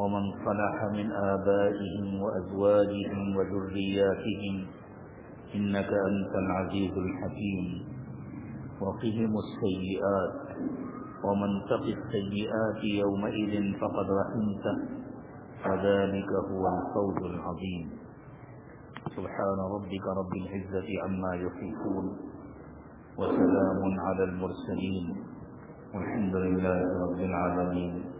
ومن صلح من آبائهم وأزواجهم وذرياتهم إنك أنت العزيز الحكيم. وقهم السيئات ومن تق السيئات يومئذ فقد رحمته وذلك هو الفوز العظيم. سبحان ربك رب العزة عما يصفون وسلام على المرسلين والحمد لله رب العالمين.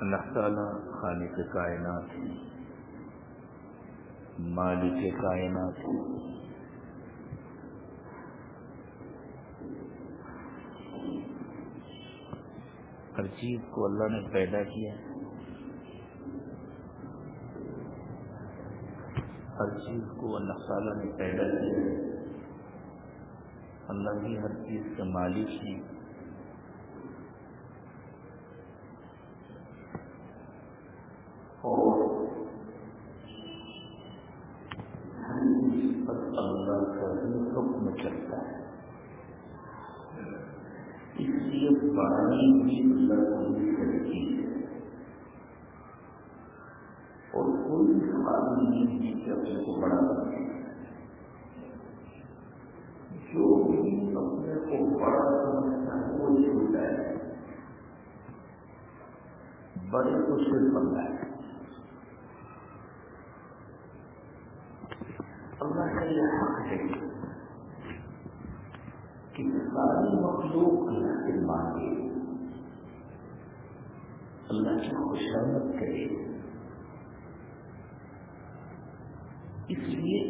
اللہ تعالی خالق کائنات، مالک کائنات، ہر چیز کو اللہ نے پیدا کیا، ہر چیز کو اللہ تعالیٰ نے پیدا کیا، اللہ بھی ہر چیز کے مالک ہیں۔ پر اللہ کا ہی حکم چلتا ہے۔ اس لیے بڑائی بھی اللہ کو کرتی ہے۔ اور کوئی قابل نہیں ہے کہ اپنے کو بڑا کرے جو بھی اپنے کو بڑا سمجھتا ہے وہ چھوٹا ہے۔ بڑے کو صرف بنتا ہے اللہ کا یہ کہ ساری مخلوق اللہ سے مانگے اللہ کی خوشامد کرے اس لیے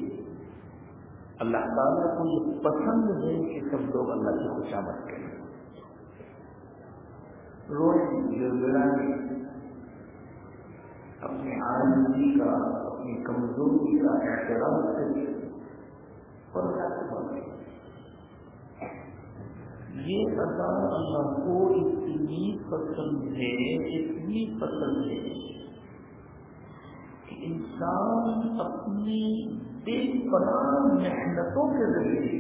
اللہ تعالیٰ کو یہ پسند ہے کہ سب لوگ اللہ کی خوشامد کریں۔ روز گڑانے اپنی آنندی کا اپنی کمزوری کا احترام کرے اور اللہ سے مانگے یہ ادا اللہ کو اتنی پسند ہے، اتنی پسند ہے کہ انسان اپنی بے پناہ محنتوں کے ذریعے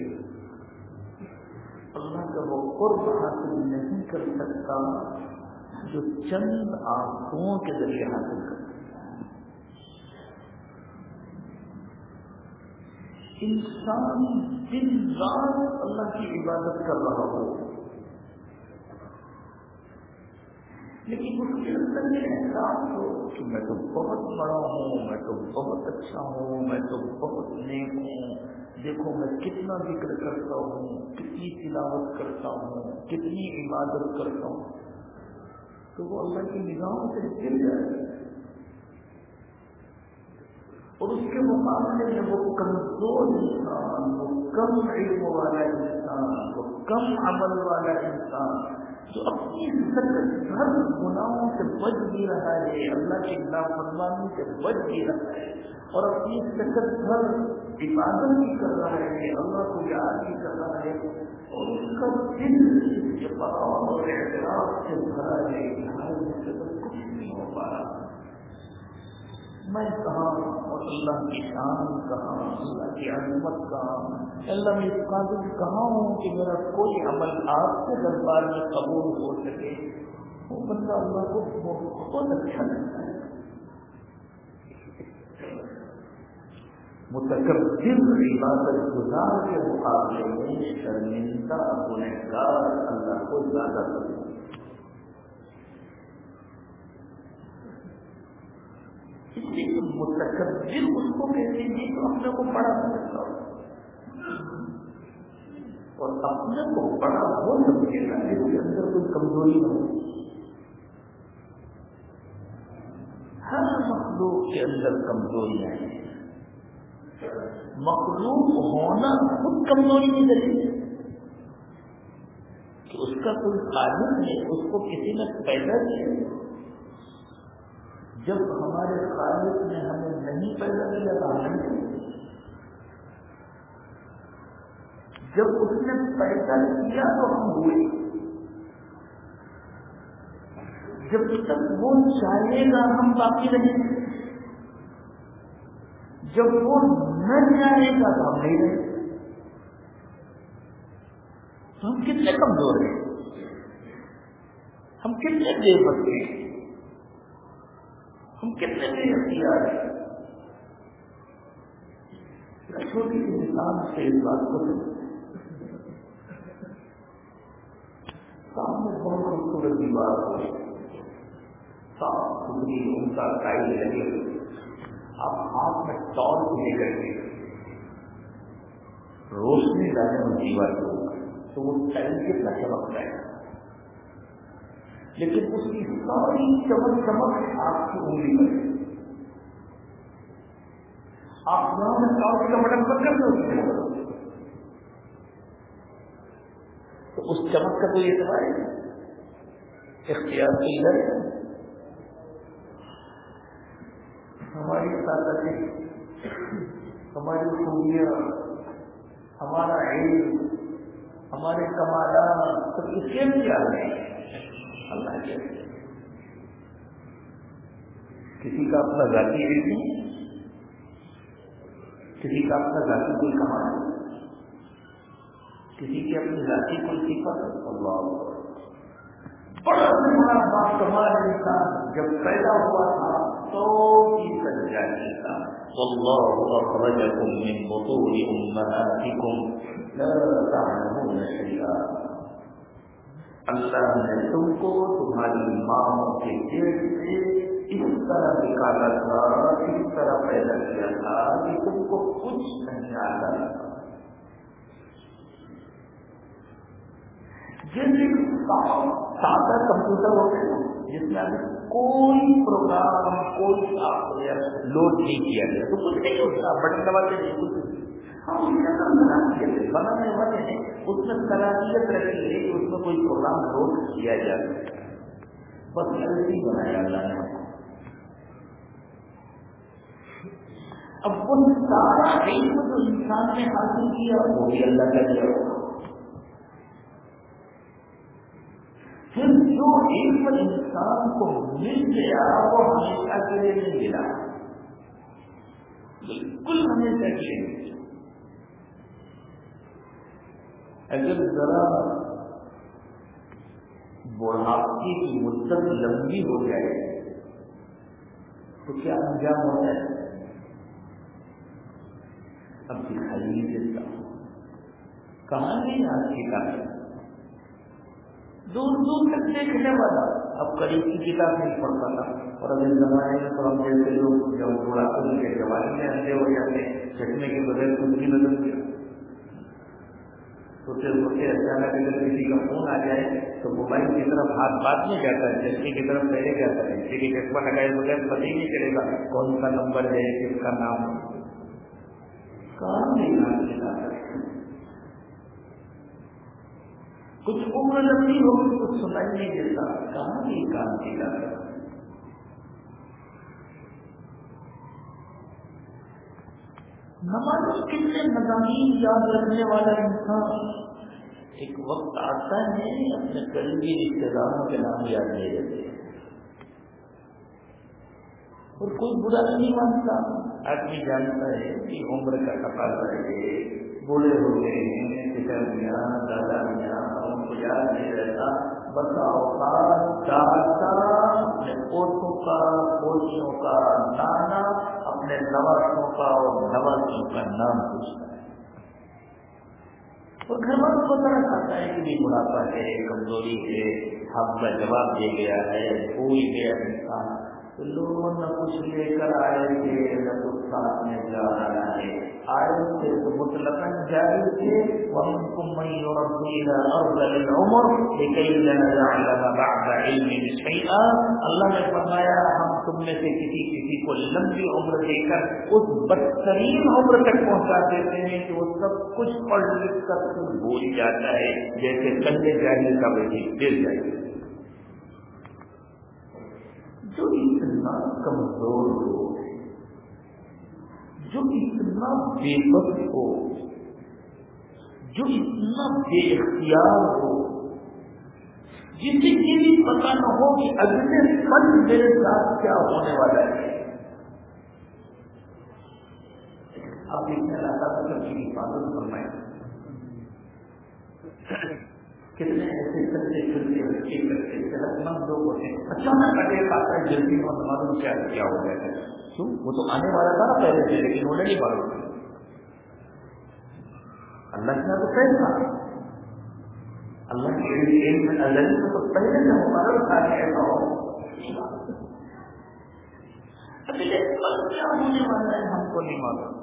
اللہ کا وہ قرب حاصل نہیں کر سکتا جو چند آنکھوں کے ذریعے حاصل کر انسان دن رات اللہ کی عبادت کر رہا ہو۔ لیکن اس کے اندر یہ احساس ہو کہ میں تو بہت بڑا ہوں، میں تو بہت اچھا ہوں، میں تو بہت نیک ہوں۔ دیکھو میں کتنا ذکر کرتا ہوں، کتنی تلاوت کرتا ہوں، کتنی عبادت کرتا ہوں۔ تو وہ اللہ کی نگاہوں سے گر جائے اور اس کے مقابلے میں وہ کمزور انسان وہ کم علم والا انسان وہ کم عمل والا انسان، جو اپنی سکت ہر گناہوں سے بچ بھی رہا ہے، اللہ کی نافرمانی سے بچ بھی رہا ہے، اور اپنی سکت ہر عبادت بھی کر رہا ہے، اللہ کو یاد بھی کر رہا ہے، اور اس کا دل اور اعتراف سے بھرا ہے کہ ہر کچھ نہیں ہو پا رہا۔ میں کہاں اور اللہ کی شان کہاں، اللہ کی عظمت کہاں، اللہ میں اس قابل کہاں ہوں کہ میرا کوئی عمل آپ کے دربار میں قبول ہو سکے؟ وہ بندہ اللہ کو بہت اچھا لگتا ہے۔ متکبر عبادت گزار کے مقابلے میں شرمندہ گنہگار اللہ کو زیادہ پسند متکبر اس کو کہتے ہیں تو اپنے کو بڑا سمجھتا ہو۔ اور اپنے کو بڑا ہو سمجھے گا جس کے اندر کوئی کمزوری ہو۔ ہر مخلوق کے اندر کمزوریاں ہیں۔ مخلوق ہونا خود کمزوری کی نہیں کرے کہ اس کا کوئی قانون ہے، اس کو کسی نے پیدا کیا جب ہمارے خالق نے ہمیں نہیں پیدا کیا تو ہمیں جب اس نے پیدا کیا تو ہم ہوئے۔ جب تک وہ چاہے گا ہم باقی رہیں۔ گے جب وہ نہ چاہے گا تو ہم نہیں رہیں۔ تو ہم کتنے کمزور ہیں؟ ہم کتنے دیر بچے ہیں؟ ہم کتنے بے اختیار ہیں۔ چھوٹی سی مثال سے اس بات کو سامنے بہت خوبصورت دیوار ہو صاف ستھری ان کا ٹائل لگے۔ آپ ہاتھ میں ٹور کو لے کر کے روشنی ڈالیں اس دیوار کو تو وہ ٹائل کتنا چمکتا ہے۔ لیکن اس کی ساری چمک چمک آپ کی انگلی پر آپ گاؤں میں ساؤتھ کا بٹن پر کر سکتے تو اس چمک کا کوئی اعتبار ہے۔ اختیار کی ادھر ہماری طاقتیں ہماری خوبیاں، ہمارا علم، ہمارے کمالات، سب اس کے کیا ہے اللہ کے کسی کا اپنا ذاتی علم کسی کا اپنا ذاتی کوئی کمال کسی کی اپنی ذاتی کوئی صفت اللہ۔ بڑا بڑا کمال انسان جب پیدا ہوا تھا تو فیصد جاتی تھا والله أخرجكم من بطون أمهاتكم لا تعلمون شيئا اللہ نے تم کو تمہاری ماں کے پیٹ سے اس طرح نکالا تھا، اس طرح پیدا کیا تھا کہ تم کو کچھ نہیں آتا۔ جیسے سادہ کمپیوٹر ہوتے ہیں، جس میں ابھی کوئی پروگرام، کوئی سافٹ ویئر لوڈ نہیں کیا گیا، تو کچھ نہیں ہوتا بٹن دباتے نہیں کچھ۔ ہم بنانے والے ہیں اس میں صلاحیت رکھی ہے کہ اس میں کوئی پروگرام لوڈ کیا جائے بس ایسے بنایا اللہ نے اب وہ سارا علم جو انسان نے حاصل کیا وہ بھی اللہ کا دیا ہوگا پھر جو علم انسان کو مل گیا وہ ہمیشہ کے لیے نہیں ملا بالکل ہمیشہ کے لیے اگر ذرا بڑھاپے کی مدت لمبی ہو جائے، تو کیا انجام ہوتا ہے؟ اب دکھائی نہیں دیتا۔ کہاں نہیں آج کی کہانی دور دور تک دیکھنے والا۔ اب قریب کی کتاب نہیں پڑھ پاتا۔ اور اب زمانے میں تو ہم جیسے لوگ جب تھوڑا کے جوانی میں اندھے ہو جاتے چٹنے کے بغیر کچھ بھی نظر دیا سوچے سوچے اچانک اگر کسی کا فون آ جائے تو موبائل کی طرف ہاتھ بات نہیں جاتا ہے چشمے کی طرف پہلے جاتا ہے کسی کی چشمہ لگائے بغیر پتہ ہی نہیں چلے گا کون سا نمبر ہے، کس کا نام کام نہیں کچھ عمر لمبی ہوگی، کچھ سنائی نہیں دیتا۔ کہاں بھی کام کیا نماز کتنے مضامین یاد رکھنے والا انسان ایک وقت آتا ہے، اپنے قریبی رشتے داروں کے نام یاد نہیں رہتے۔ اور کوئی برا نہیں مانتا۔ آدمی جانتا ہے کہ عمر کا تقاضا ہے بوڑھے ہو گئے ہیں پتا میاں دادا میاں ان کو یاد نہیں رہتا۔ بتاؤ دادا اپنے پوتوں کا پوتیوں کا نانا اپنے نوازوں کا اور نوازوں کا نام پوچھتا ہے۔ اور گھر والوں کو طرح آتا ہے کہ بھی بڑھاپا ہے، کمزوری ہے ہم کا جواب دے گیا ہے بھول گیا انسان تو لوگوں نے کچھ لے کر آئے تھے، نہ کچھ ساتھ میں جا رہا ہے۔ آئے تھے تو مطلق جاری تھے۔ ومنكم من يرد الى ارض العمر لكي لا يعلم بعد علم شيئا۔ اللہ نے فرمایا، ہم تم میں سے کسی کسی کو لمبی عمر دے کر اس بدترین عمر تک پہنچا دیتے ہیں کہ وہ سب کچھ پڑھ لکھ کر بھول جاتا ہے، جیسے کندے جاہل کا وہی گر جائے۔ جو اتنا کمزور ہو، جو اتنا بے بس ہو، جو اتنا بے اختیار ہو جسے یہ بھی پتا نہ ہو کہ اگلے پل میرے ساتھ کیا ہونے والا ہے۔ آپ اتنے علاقہ تک کی حفاظت فرمائیں۔ کتنے ایسے چلتے چلتے بچے کرتے صحت مند لوگ ہوتے ہیں اچانک اٹیک آتا ہے جلدی میں معلوم کیا کیا ہو گیا ہے۔ کیوں وہ تو آنے والا تھا نا پہلے سے، لیکن انہوں نے نہیں معلوم اللہ کا تو صحیح اللہ کے علم میں اللہ میں تو پہلے سے مقرر تھا کہ ایسا ہو۔ اگلے کیا ہونے والا ہے ہم کو نہیں معلوم۔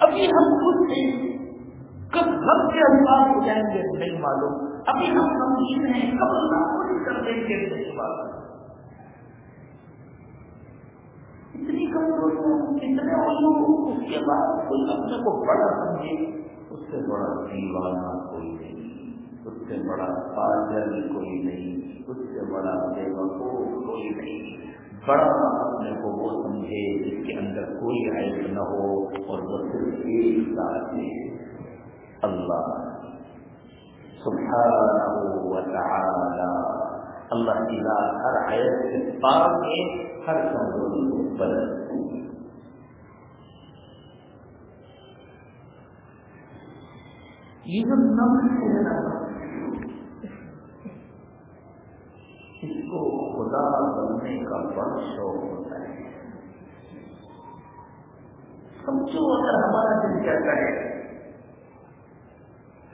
ابھی ہم خود نہیں کب گھر کے الفاظ ہو جائیں گے نہیں معلوم۔ ابھی ہم سمجھ ہیں کب اللہ پوری کر دیں گے نہیں معلوم۔ اتنی کمزور اتنے لوگ اس کے بعد کوئی اپنے کو بڑا سمجھے۔ سے بڑا دیوانہ کوئی نہیں، اس سے بڑا پاجل کوئی نہیں، اس سے بڑا بے وقوف کوئی نہیں۔ بڑا اپنے کو وہ سمجھے جس کے اندر کوئی عیب نہ ہو اور وہ صرف ایک ساتھ ہے۔ اللہ سبحانہ و تعالی۔ اللہ کی ذات ہر عیب سے پاک ہے، ہر کمزوری کو بدل۔ یہ جو نفس اس کو خدا بننے کا بڑا شوق ہوتا ہے۔ سمجھو اگر ہمارا دل کیا کرے؟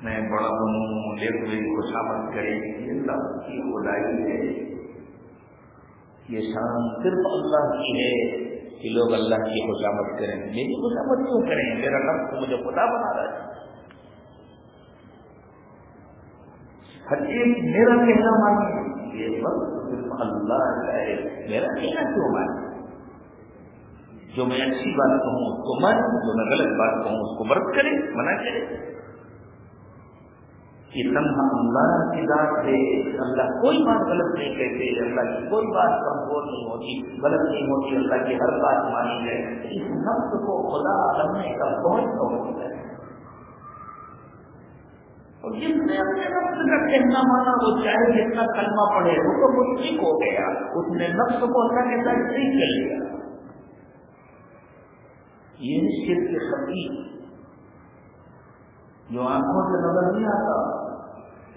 میں بڑا بنوں لیٹ ہوئی خوشامد کرے، یہ اللہ کی خدائی ہے۔ یہ شان صرف اللہ کی ہے کہ لوگ اللہ کی خوشامد کریں۔ میری خوشامد کیوں کریں؟ میرا نفس مجھے خدا بنا رہا ہے۔ ہر ایک میرا کہنا مانے یہ وقت صرف اللہ کا ہے۔ میرا کہنا کیوں مانے جو میں اچھی بات کہوں اس کو مان جو میں غلط بات کہوں اس کو برت کرے، منع کرے۔ کہ تنہا اللہ کی ذات ہے۔ اللہ کوئی بات غلط نہیں کہتے۔ اللہ کی کوئی بات کمزور نہیں ہوتی، غلط نہیں ہوتی۔ اللہ کی ہر بات مانی جائے۔ اس نفس کو خدا کرنے کا بہت شوق ہے۔ اور جس نے اپنے نفس کا کہنا مانا وہ چاہے جتنا کلمہ پڑے وہ تو مشرک ہو گیا۔ اس نے نفس کو اللہ کے ساتھ ٹھیک کر لیا۔ یہ شرک خطی جو آنکھوں سے نظر نہیں آتا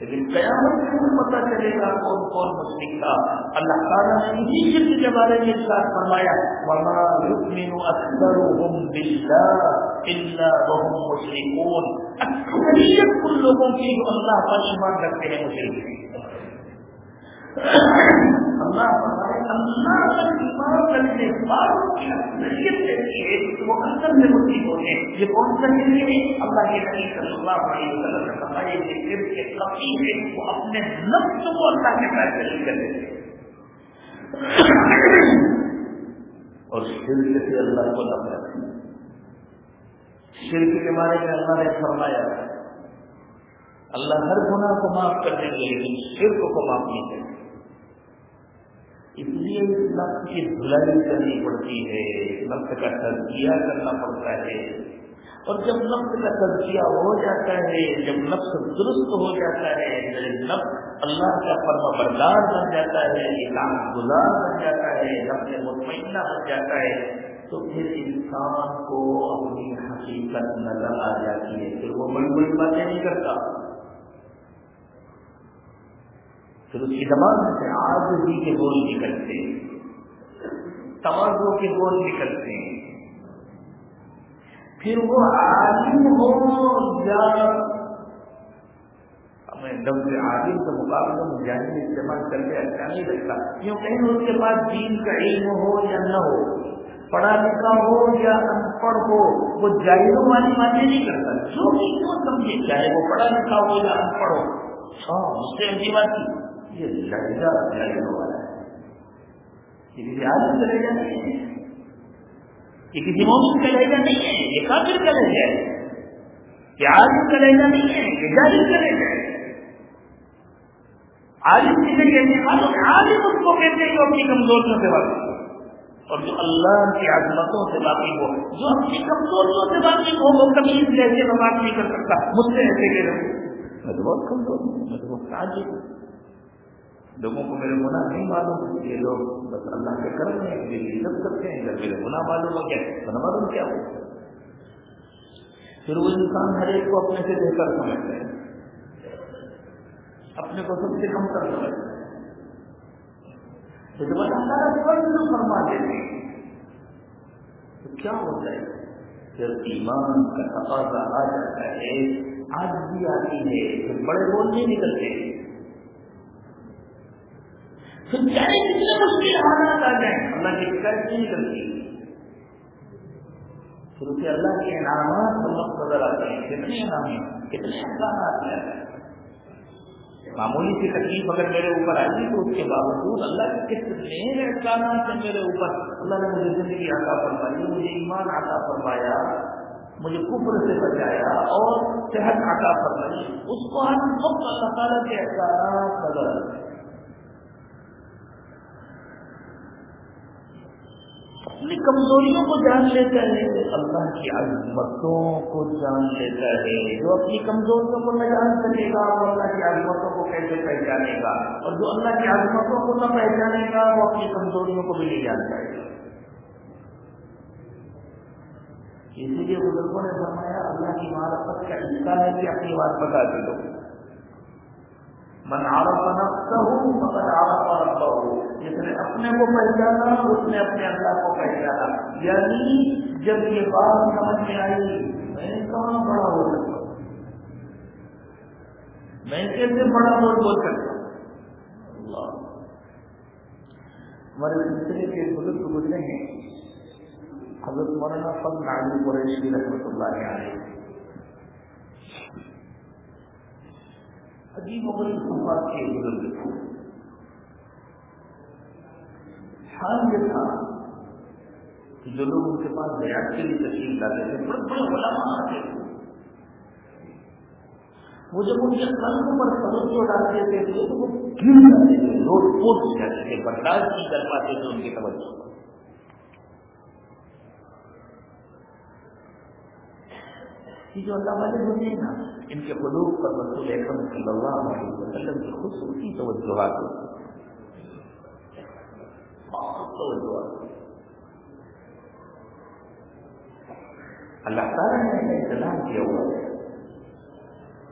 لیکن قیامت میں پتہ چلے گا کون کون مسلم تھا۔ اللہ تعالیٰ نے اسی شرک کے بارے میں ساتھ فرمایا۔ وما يؤمن اکثرهم بالله الا وهم مشركون۔ اکثریت ان لوگوں کی جو اللہ پر ایمان رکھتے ہیں مسلم اللہ اللہ کا ایمان رکھنے والوں کی اکثریت رہتی ہے وہ اندر میں مصیب ہوتے ہیں یہ کون سا دل ہے اللہ کے نبی صلی اللہ علیہ وسلم نے فرمایا کہ دل کے کفی ہے وہ اپنے نفس کو اللہ کے ساتھ شریک کر دیتے اور شرک سے اللہ کو نفرت شرک کے بارے میں اللہ نے فرمایا اللہ ہر گناہ کو معاف کر دیں گے، لیکن شرک کو معاف نہیں کریں۔ اس لیے اس نفس کی دھلائی کرنی پڑتی ہے نفس کا تجزیہ کرنا پڑتا ہے۔ اور جب نفس کا تجزیہ ہو جاتا ہے، جب نفس درست ہو جاتا ہے جب نفس اللہ کا فرما بردار بن جاتا ہے اعلان گزار بن جاتا ہے نفس مطمئنہ بن جاتا ہے، تو پھر انسان کو اپنی حقیقت نظر آ جاتی ہے۔ پھر وہ بڑی بڑی باتیں نہیں کرتا۔ پھر اس کی زبان سے آج ہی کے بول نکلتے توازوں کے بول نکلتے ہیں۔ پھر وہ عالم ہو یا ہمیں لفظ عالم کے مقابلے میں جانے استعمال کر کے اچھا نہیں لگتا۔ کیوں کہیں اس کے پاس دین کا علم ہو یا نہ ہو، پڑھا لکھا ہو یا ان پڑھ ہو، وہ جائزوں والی باتیں نہیں کرتا۔ جو بھی وہ سمجھے، چاہے وہ پڑھا لکھا ہو یا ان پڑھ ہو ہاں اس سے اچھی بات کی یہ لڑکا جائزوں والا ہے۔ یہ کسی آدمی چلے جانے یہ کسی موسم کا لہجہ نہیں ہے۔ یہ کافر کا لہجہ ہے۔ یہ عالم کا لہجہ نہیں ہے۔ یہ جالم کا لہجہ ہے۔ عالم کسی کہتے ہیں عالم اس کو کہتے ہیں جو اپنی کمزوریوں سے واقف اور جو اللہ کی عظمتوں سے واقف ہو، جو اپنی کمزوریوں سے واقف ہو، وہ کبھی اس لہجے میں بات نہیں کر سکتا۔ مجھ سے ایسے کہ میں تو بہت کمزور ہوں، میں تو بہت آج ہوں۔ لوگوں کو میرے گناہ نہیں معلوم، یہ لوگ بس اللہ کے کرم میں میری عزت کرتے ہیں، جب میرے گناہ معلوم ہو گیا تو معلوم کیا ہو پھر وہ انسان ہر ایک کو اپنے سے بہتر سمجھتے ہیں اپنے کو سب سے کم کر سمجھتے ہیں تو جب اللہ تعالیٰ فرما دیتے ہیں تو کیا ہوتا ہے؟ جب ایمان کا تقاضا آ جاتا ہے، آج بھی آتی ہے تو بڑے بول نہیں نکلتے۔ ہیں چاہے کتنے مشکل حالات آ جائیں اللہ کی شکایت نہیں کرتی۔ پھر اسے اللہ کے انعامات سمجھ نظر آتے ہیں کتنے انعام ہیں؟ کتنے احسانات ہیں؟ معمولی سی تکلیف اگر میرے اوپر آئی تو اس کے باوجود اللہ کے کتنے احسانات ہیں میرے اوپر؟ اللہ نے مجھے زندگی عطا فرمائی، مجھے ایمان عطا فرمایا، مجھے کفر سے بچایا اور صحت عطا فرمائی۔ اس کو ہر وقت اللہ تعالیٰ کے احسانات نظر آتے اپنی کمزوریوں کو جان لیتا ہے اللہ کی عظمتوں کو جان لیتا ہے، جو اپنی کمزوریوں کو نہ جان سکے گا، وہ اللہ کی عظمتوں کو کیسے پہچانے گا؟ اور جو اللہ کی عظمتوں کو نہ پہچانے گا، وہ اپنی کمزوریوں کو بھی نہیں جان پائے گا۔ اسی لیے بزرگوں نے فرمایا، اللہ کی معرفت کا حصہ ہے کہ اپنی بات بتا دے دو۔ من عرف نفسه فقد عرف ربه. جس نے اپنے کو پہچانا، اس نے اپنے اللہ کو پہچانا. یعنی جب یہ بات سمجھ میں آئی، میں کہاں بڑا ہو سکتا میں کیسے بڑا بول بول سکتا اللہ. ہمارے سلسلے کے بزرگ گزرے ہیں، حضرت مولانا فضل علی قریشی رحمۃ اللہ علیہ. عجیب و غریب صفات کے بزرگ حال یہ تھا کہ جو لوگ ان کے پاس بیاض کے لیے تشریف لاتے تھے، بڑے بڑے علماء آتے تھے۔ وہ جب ان کے قلب پر توجہ ڈالتے تھے تو وہ گر جاتے تھے؟ لوٹ پوٹ جاتے تھے برداشت نہیں کر پاتے تھے ان کی توجہ۔ یہ جو اللہ والے ہوتے ہیں نا، ان کے قلوب پر رسول اکرم صلی اللہ علیہ وسلم کی خصوصی توجہات ہوتی بہت توجہات اللہ تعالیٰ نے انتظام کیا ہوا۔ ہے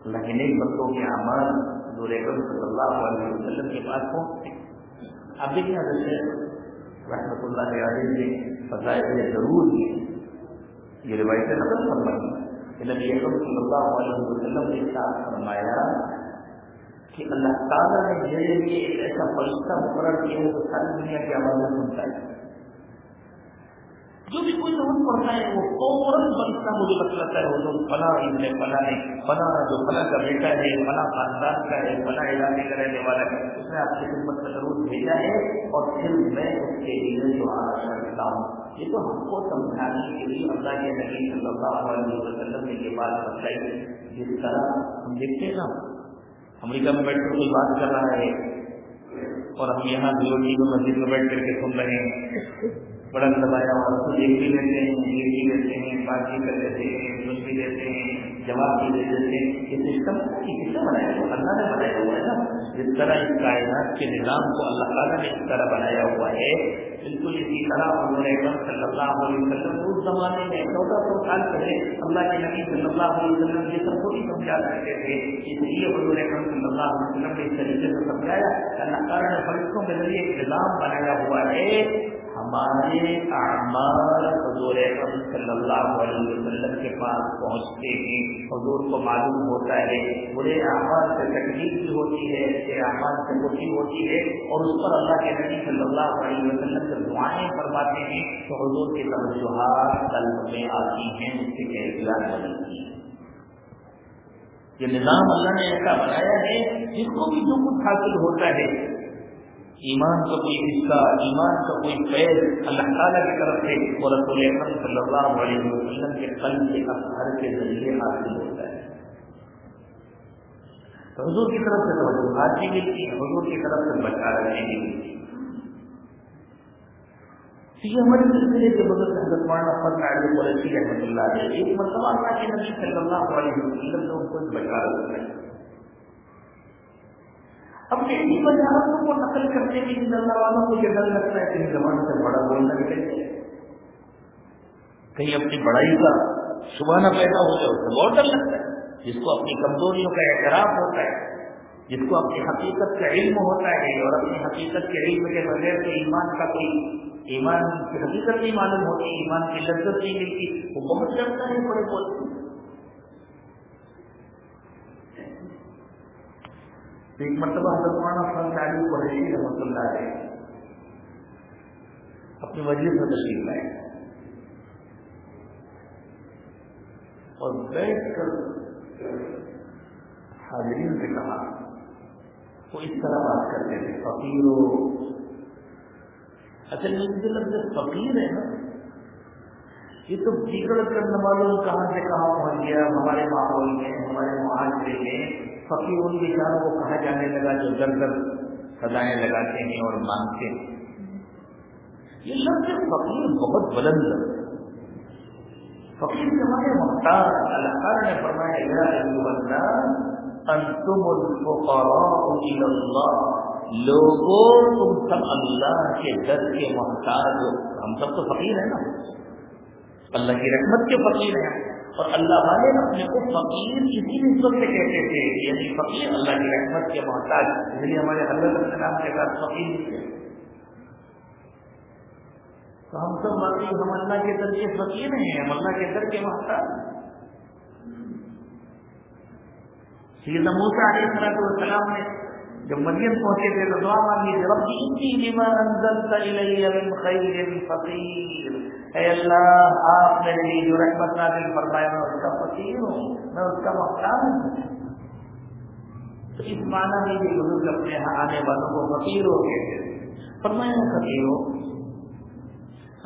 اللہ کے نئی بندوں کے اعمال حضور اکرم صلی اللہ علیہ وسلم کے پاس پہنچتے۔ اب دیکھیں حضرت رحمۃ اللہ علیہ نے فضائل ضرور دی یہ روایتیں نقل فرمائی۔ نبی اکرم صلی اللہ علیہ وسلم نے ساتھ فرمایا کہ اللہ تعالیٰ نے میرے لیے ایک ایسا فرشتہ مقرر کیا ہے جو ساری دنیا کی آواز سنتا ہے۔ جو بھی کوئی نماز پڑھتا ہے، وہ فوراً فرشتہ مجھے بتلاتا ہے وہ جو فلاں ابن فلاں ہے فلاں جو فلاں کا بیٹا ہے، فلاں خاندان کا ہے، فلاں علاقے کا رہنے والا ہے، اس نے آپ کی خدمت کا ضرور بھیجا ہے اور پھر میں اس کے لیے جو آنا کرتا ہوں۔ یہ تو ہم کو سمجھانے کے لیے اللہ کے نبی صلی اللہ علیہ وسلم نے یہ بات بتائی جس طرح ہم دیکھتے ہیں نا، امریکہ میں بیٹھ کر کوئی بات کر رہا ہے اور ہم یہاں دیوٹی میں مسجد میں بیٹھ کر کے سن رہے ہیں۔ بڑا دبایا اور اس کو دیکھ بھی لیتے ہیں دیکھ بھی لیتے ہیں بات بھی کر لیتے ہیں بھی دیتے ہیں جواب بھی دے دیتے ہیں۔ یہ سسٹم کس نے بنایا ہوا، اللہ نے بنایا ہوا ہے نا۔ جس طرح اس کائنات کے نظام کو اللہ تعالیٰ نے اس طرح بنایا ہوا ہے، بالکل اسی طرح حضور اکرم صلی اللہ علیہ وسلم اس زمانے میں چودہ سو سال پہلے اللہ کے نبی صلی اللہ علیہ وسلم یہ سب کو بھی سمجھا سکتے تھے۔ اس لیے حضور اکرم صلی اللہ علیہ وسلم نے اس طریقے سے سمجھایا اللہ تعالیٰ نے فرشتوں کے ذریعے ایک نظام بنایا ہوا ہے۔ ہمارے اعمال حضور اکرم صلی اللہ علیہ وسلم کے پاس پہنچتے ہیں۔ حضور کو معلوم ہوتا ہے برے اعمال سے تکلیف بھی ہوتی ہے اچھے اعمال سے خوشی ہوتی ہے اور اس پر اللہ کے نبی صلی اللہ علیہ وسلم سے دعائیں فرماتے ہیں تو حضور کی توجہات قلب میں آتی ہیں، اس سے کیفیات بدلتی ہیں۔ یہ نظام اللہ نے ایسا بنایا ہے، جس کو بھی جو کچھ حاصل ہوتا ہے ایمان کا کوئی حصہ ایمان کا کوئی فیض اللہ تعالیٰ کی طرف سے اور رسول اکرم صلی اللہ علیہ وسلم کے قلب کے اثر کے ذریعے حاصل ہوتا ہے۔ حضور کی طرف سے توجہات بھی ملتی ہے حضور کی طرف سے بچا رکھنے بھی ملتی یہ ہمارے سلسلے کے بزرگ حضرت مولانا فضل علی قریشی رحمۃ اللہ علیہ، ایک مرتبہ اللہ کے نبی صلی اللہ علیہ وسلم نے ان کو بچا رکھا ہے۔ اپنے اسی بچاوتوں کو نقل کرتے ہوئے ان اللہ والوں کو یہ ڈر لگتا ہے کہ زمانے سے بڑا بولنا نکلے۔ کہیں اپنی بڑائی کا شبانہ پیدا ہو جائے اس سے بہت ڈر لگتا ہے۔ جس کو اپنی کمزوریوں کا اعتراف ہوتا ہے، جس کو اپنی حقیقت کا علم ہوتا ہے اور اپنی حقیقت کے علم کے بغیر تو ایمان کا کوئی ایمان کی حقیقت نہیں معلوم ہوتی، ایمان کی لذت نہیں ملتی۔ وہ بہت ڈرتا ہے، بڑے بولتے ایک مرتبہ حضرت مولانا فضل علی قریشی رحمۃ اللہ علیہ۔ اپنی مجلس میں تشریف لائے۔ اور بیٹھ کر حاضرین سے کہا، وہ اس طرح بات کرتے تھے فقیر ہو اچھا یہ لفظ فقیر ہے نا، یہ تو بگڑ کر نہ کہاں سے کہاں پہنچ گیا، ہمارے ماحول میں، ہمارے معاشرے میں فقیر ان بیچاروں کو کہا جانے لگا جو در در سزائیں لگاتے ہیں اور مانگتے ہیں۔ یہ لفظ فقیر بہت بلند لفظ فقیر کے ہمارے مختار اللہ تعالیٰ نے فرمایا، یا ایوہ الناس، انتم الفقراء الى اللہ۔ لوگوں، تم سب اللہ کے در کے محتاج ہو۔ ہم سب تو فقیر ہیں نا۔ اللہ کی رحمت کے فقیر ہیں۔ اور اللہ والے اپنے کو فقیر اسی نسبت سے کہتے تھے یعنی فقیر اللہ کی رحمت کے محتاج اس لیے ہمارے حضرت السلام کے ساتھ فقیر تھے۔ تو ہم سب واقعی ہم اللہ کے در کے فقیر ہیں، ہم اللہ کے در کے محتاج سیدنا موسیٰ علیہ السلام نے جب مریم پہنچے تھے تو دعا مانگی رب انی لما انزلت الی من خیر فقیر۔ اے اللہ، آپ میرے لیے جو رحمت نازل فرمایا میں اس کا فقیر ہوں، میں اس کا محتاج ہوں۔ تو اس معنی میں یہ بزرگ اپنے یہاں آنے والوں کو فقیر ہو گئے فرمایا، فقیر ہو۔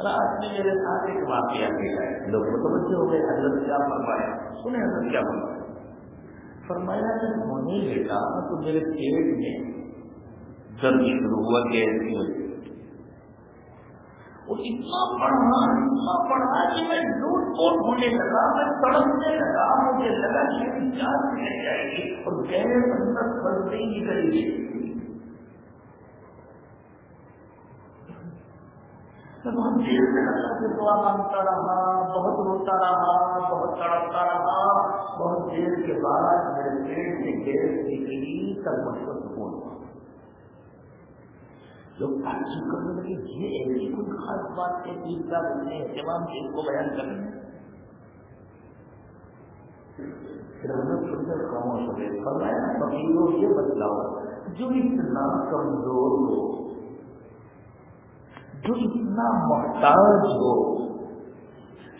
رات میں میرے ساتھ ایک واقعہ کیا ہے لوگ متوجہ ہو گئے، حضرت کیا فرمایا؟ سنیں حضرت کیا فرمایا؟ فرمایا جب ہونے لگا تو میرے پیٹ میں درد شروع ہوا گیس کی وہ اتنا پڑھا اتنا پڑھا کہ میں لوٹ پوٹ ہونے لگا، میں تڑپنے لگا، مجھے لگا کہ جان نکل جائے گی اور گیس اندر پڑھتے ہی نکل گئی بہت دیر سے اللہ سے دعا مانگتا رہا، بہت روتا رہا، بہت تڑپتا رہا بہت دیر کے بعد میرے پیٹ سے گیس نکلی تب مجھ کو سکون ہوا لوگ تعجب کرنے لگے یہ ایسی کوئی خاص بات ہے کہ کا بننے اہتمام سے کو بیان کریں پھر ہم نے تھوڑی دیر خاموش ہو گئے فرمایا، فقیروں یہ بدلاؤ، جو اتنا کمزور ہو، جو اتنا محتاج ہو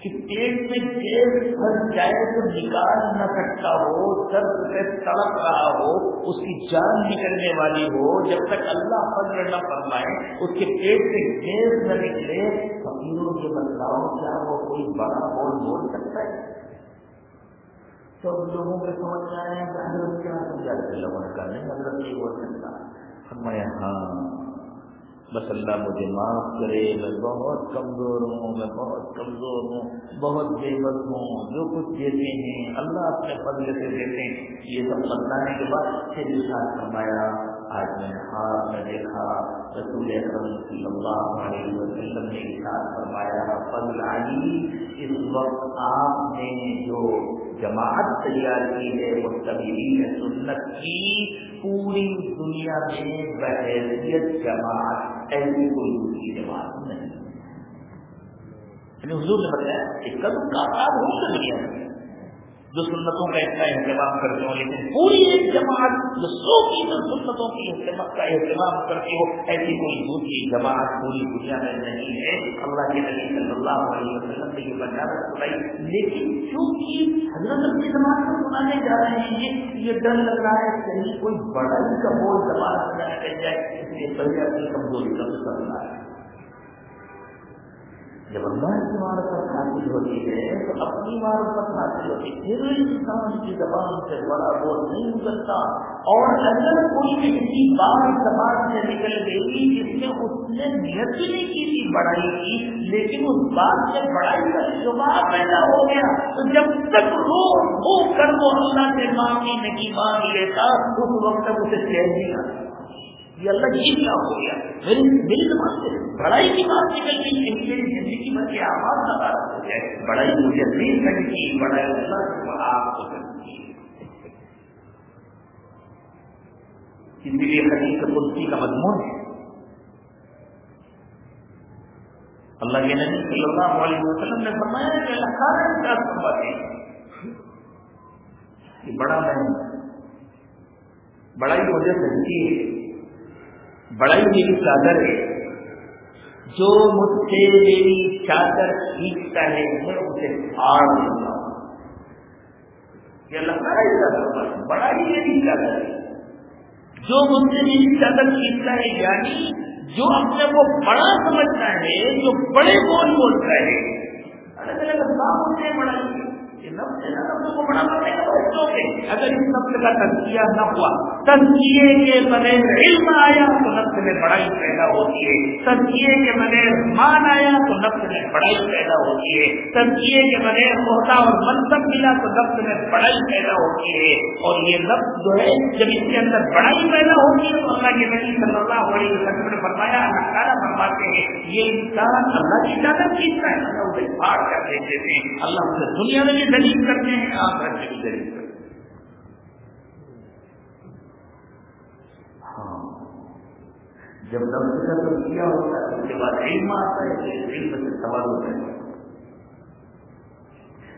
کہ پیٹ میں گیس پھنس جائے تو نکال نہ سکتا ہو، سر سے تڑپ رہا ہو، اس کی جان نکلنے والی ہو، جب تک اللہ فضل نہ فرمائے، اس کے پیٹ سے گیس نہ نکلے، فقیروں کے بدلاؤ کیا وہ کوئی بڑا بول بول سکتا ہے؟ سب لوگوں کے سمجھ میں آئے کہ حضرت کیا سمجھا لوگوں نے کہا نہیں، حضرت یہ بول سکتا۔ فرمایا ہاں۔ بس اللہ مجھے معاف کرے، میں بہت کمزور ہوں، میں بہت کمزور ہوں، بہت بے بس ہوں، جو کچھ دیتے ہیں، اللہ اپنے فضل سے دیتے ہیں۔ یہ سب بتانے کے بعد پھر ساتھ فرمایا، آج میں نے ہاتھ میں دیکھا، رسول اکرم صلی اللہ علیہ وسلم نے ساتھ فرمایا، فضل علی، اس وقت آپ نے جو جماعت تیار کی ہے وہ سنت کی۔ پوری دنیا میں بحیثیت جماعت ایسی کوئی دوسری جماعت نہیں۔ یعنی حضور نے بتایا کہ کب کا ہو دنیا میں۔ جو سنتوں کا اتنا اہتمام کرتے ہو لیکن پوری ایک جماعت جو سو فیصد سنتوں کی کا اہتمام کرتی ہو، ایسی کوئی دوسری جماعت پوری دنیا میں نہیں ہے۔ اللہ کے نبی صلی اللہ علیہ وسلم نے یہ بچانا سنائی لیکن چونکہ حضرت اپنی جماعت کو سنانے جا رہے ہیں، یہ ڈر لگ رہا ہے کہیں کوئی بڑا کا بول زبان سنایا کر جائے، اس لیے پہلے اپنی کمزوری کا سر ہے۔ جب اللہ کی معرفت حاصل ہوتی ہے، تو اپنی معرفت حاصل ہوتی ہے۔ پھر انسان کی زبان سے بڑا بول نہیں نکلتا اور اگر کوئی بھی کسی بات زبان سے نکل گئی جس میں اس نے نیت نہیں کی تھی بڑائی کی، لیکن اس بات سے بڑائی کا شبہ پیدا ہو گیا، تو جب تک رو ہو کر وہ اللہ سے مانگی نہیں مانگ لیتا اس وقت تک اسے چین نہیں آتا یہ اللہ یہ کیا ہو گیا۔ میری میری زبان سے بڑائی کی بات نکل گئی کہ میری زندگی بھر کی آواز نہ ہو جائے۔ بڑائی مجھے نہیں کرنی بڑائی اللہ سے آپ کو کرنی اسی لیے حدیث قدسی کا مضمون ہے۔ اللہ کے نبی صلی اللہ علیہ وسلم نے فرمایا کہ اللہ تعالیٰ کیا سمجھتے ہیں کہ بڑا میں بڑائی مجھے سنتی ہے۔ بڑائی میری چادر ہے۔ جو مجھ سے میری چادر کھینچتا ہے، میں اسے پھاڑ دیتا ہوں۔ یہ لگتا بڑا ہی میری چادر ہے۔ جو مجھ سے میری چادر کھینچتا ہے یعنی جو اپنے کو بڑا سمجھتا ہے، جو بڑے بول بولتا ہے۔ الگ الگ کام ہوتے ہیں بڑا کو بڑا کرنے کا اگر اس نفس کا تجزیہ نہ ہوا تجزیے کے بغیر علم آیا تو نفس میں بڑائی پیدا ہوتی ہے۔ تجزیے کے بغیر مان آیا تو نفس میں بڑائی پیدا ہوتی ہے۔ تجزیے کے بغیر ہوتا اور منصب ملا تو نفس میں بڑائی پیدا ہوتی ہے۔ اور یہ نفس جو ہے، جب اس کے اندر بڑائی پیدا ہوتی ہے تو اللہ کے نبی صلی اللہ علیہ وسلم نے فرمایا، اللہ تعالیٰ فرماتے ہیں، یہ انسان اللہ کی اجازت کیتا ہے، اللہ اسے پھاڑ کر دیتے تھے اللہ اسے دنیا میں بھی دلیل کرتے ہیں، آپ میں بھی دلیل کرتے ہاں۔ جب نفس کا تو کیا ہوتا ہے، اس کے بعد علم آتا ہے علم سے سوال ہوتا ہے۔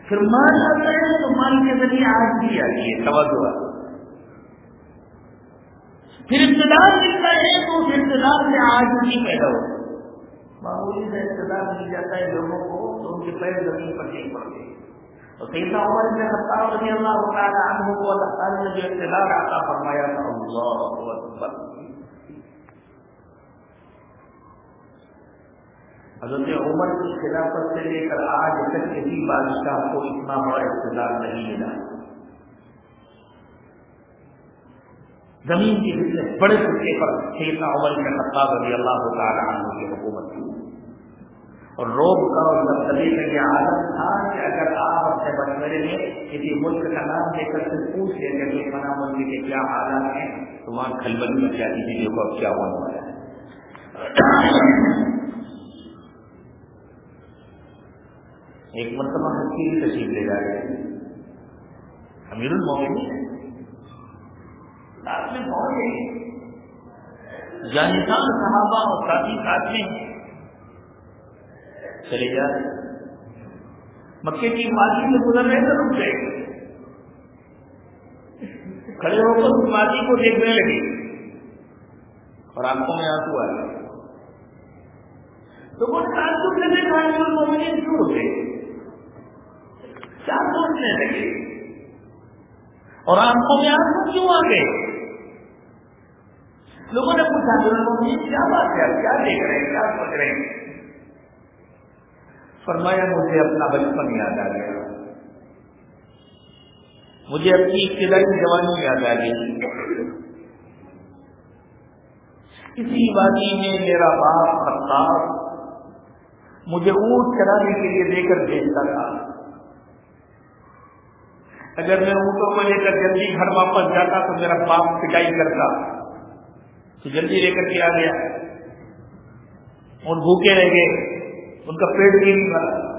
پھر مان آتا ہے، تو مان کے ذریعے آج بھی آتی ہے سوال ہوا۔ پھر ابتدار ملتا ہے، تو اس ابتدار سے آج بھی پیدا ہوتا۔ ہے معمولی سے ابتدار مل جاتا ہے لوگوں کو، تو ان کے پیر زمین پر نہیں پڑتے۔ تو سیدنا عمر نے خطاب رضی اللہ تعالیٰ عنہ کو اللہ تعالیٰ نے جو اقتدار عطا فرمایا تھا اللہ اکبر حضرت عمر کی خلافت سے لے کر آج تک کسی بادشاہ کو اتنا بڑا اقتدار نہیں ملا. زمین کے حصے بڑے حصے پر سیدنا عمر کے خطاب رضی اللہ تعالیٰ عنہ کی حکومت کی. اور روب کا اور تبدیلی کا یہ عادت تھا کہ اگر آپ اپنے مشورے میں کسی ملک کا نام دے کر سے پوچھ لیں کہ کوئی ملک کے کیا حالات ہیں، تو وہاں کھلبلی میں کیا تھی، دیکھو اب کیا ہونے والا ہے۔ ایک مرتبہ ہنسی تشریف لے جا رہے ہیں۔ امیر المومن رات میں پہنچ گئے جانسان صحابہ اور ساتھی ساتھ میں چلے جا رہے مکے کی ماضی سے گزر رہے تو رک گئے۔ کھڑے ہو کر اس ماضی کو دیکھنے لگے۔ اور آنکھوں میں آنسو آ گئے تو وہ آنسو لگے کھانے مومن کیوں ہو گئے کیا سوچنے لگے۔ اور آنکھوں میں آنسو کیوں آ گئے؟ لوگوں نے پوچھا کیا بات ہے؟ کیا دیکھ رہے ہیں؟ کیا سوچ رہے ہیں؟ فرمایا، مجھے اپنا بچپن یاد آ گیا۔ مجھے اپنی ابتدائی جوانی یاد آ گئی۔ اسی وادی میں میرا باپ خطاب مجھے اونٹ چلانے کے لیے لے کر بھیجتا تھا۔ اگر میں اونٹوں کو لے کر جلدی گھر واپس جاتا تو میرا باپ پٹائی کرتا۔ تو جلدی لے کر کے آ گیا۔ اور بھوکے رہ گئے۔ ان کا پیٹ بھی نہیں بھرا۔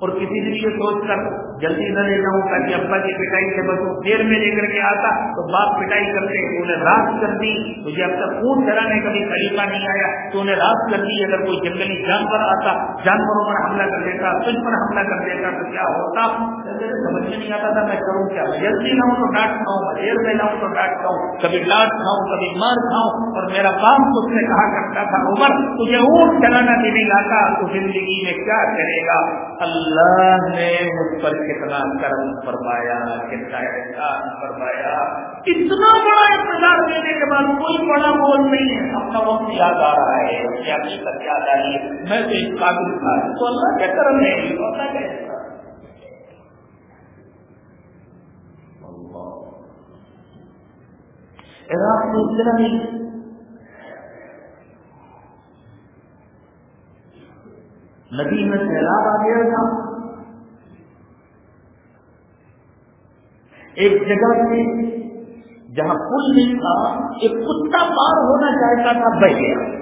اور کسی دن یہ سوچ کر جلدی نہ لے جاؤں تاکہ ابا کی پٹائی سے بچوں دیر میں لے کر کے آتا تو باپ پٹائی کرتے انہیں رات کر دی۔ مجھے اب تک خون چلانے کا بھی طریقہ نہیں آیا۔ تو انہیں رات کر دی۔ اگر کوئی جنگلی جانور آتا، جانوروں پر حملہ کر دیتا، تجھ پر حملہ کر دیتا تو کیا ہوتا؟ سمجھ میں نہیں آتا تھا میں کروں کیا؟ جلدی لاؤں تو ڈانٹ کھاؤں دیر میں لاؤں تو ڈانٹ کھاؤں۔ کبھی ڈانٹ کھاؤں، کبھی مار کھاؤں۔ اور میرا باپ اس نے کہا کرتا تھا، عمر، تجھے اونٹ چلانا بھی نہیں آتا، تو زندگی میں کیا کرے گا؟ اللہ نے اس پر کتنا کرم فرمایا، کتنا احسان فرمایا۔ اتنا بڑا انتظار دینے کے بعد کوئی بڑا بول نہیں ہے۔ اپنا وقت یاد آ رہا ہے کیا حقیقت یاد آ رہی ہے۔ میں تو اس قابل تھا۔ تو اللہ کے کرم ہے اللہ کے ندی میں سیلاب آ گیا تھا۔ ایک جگہ سے جہاں پل نہیں تھا، ایک کتا پار ہونا چاہتا تھا، بہ گیا۔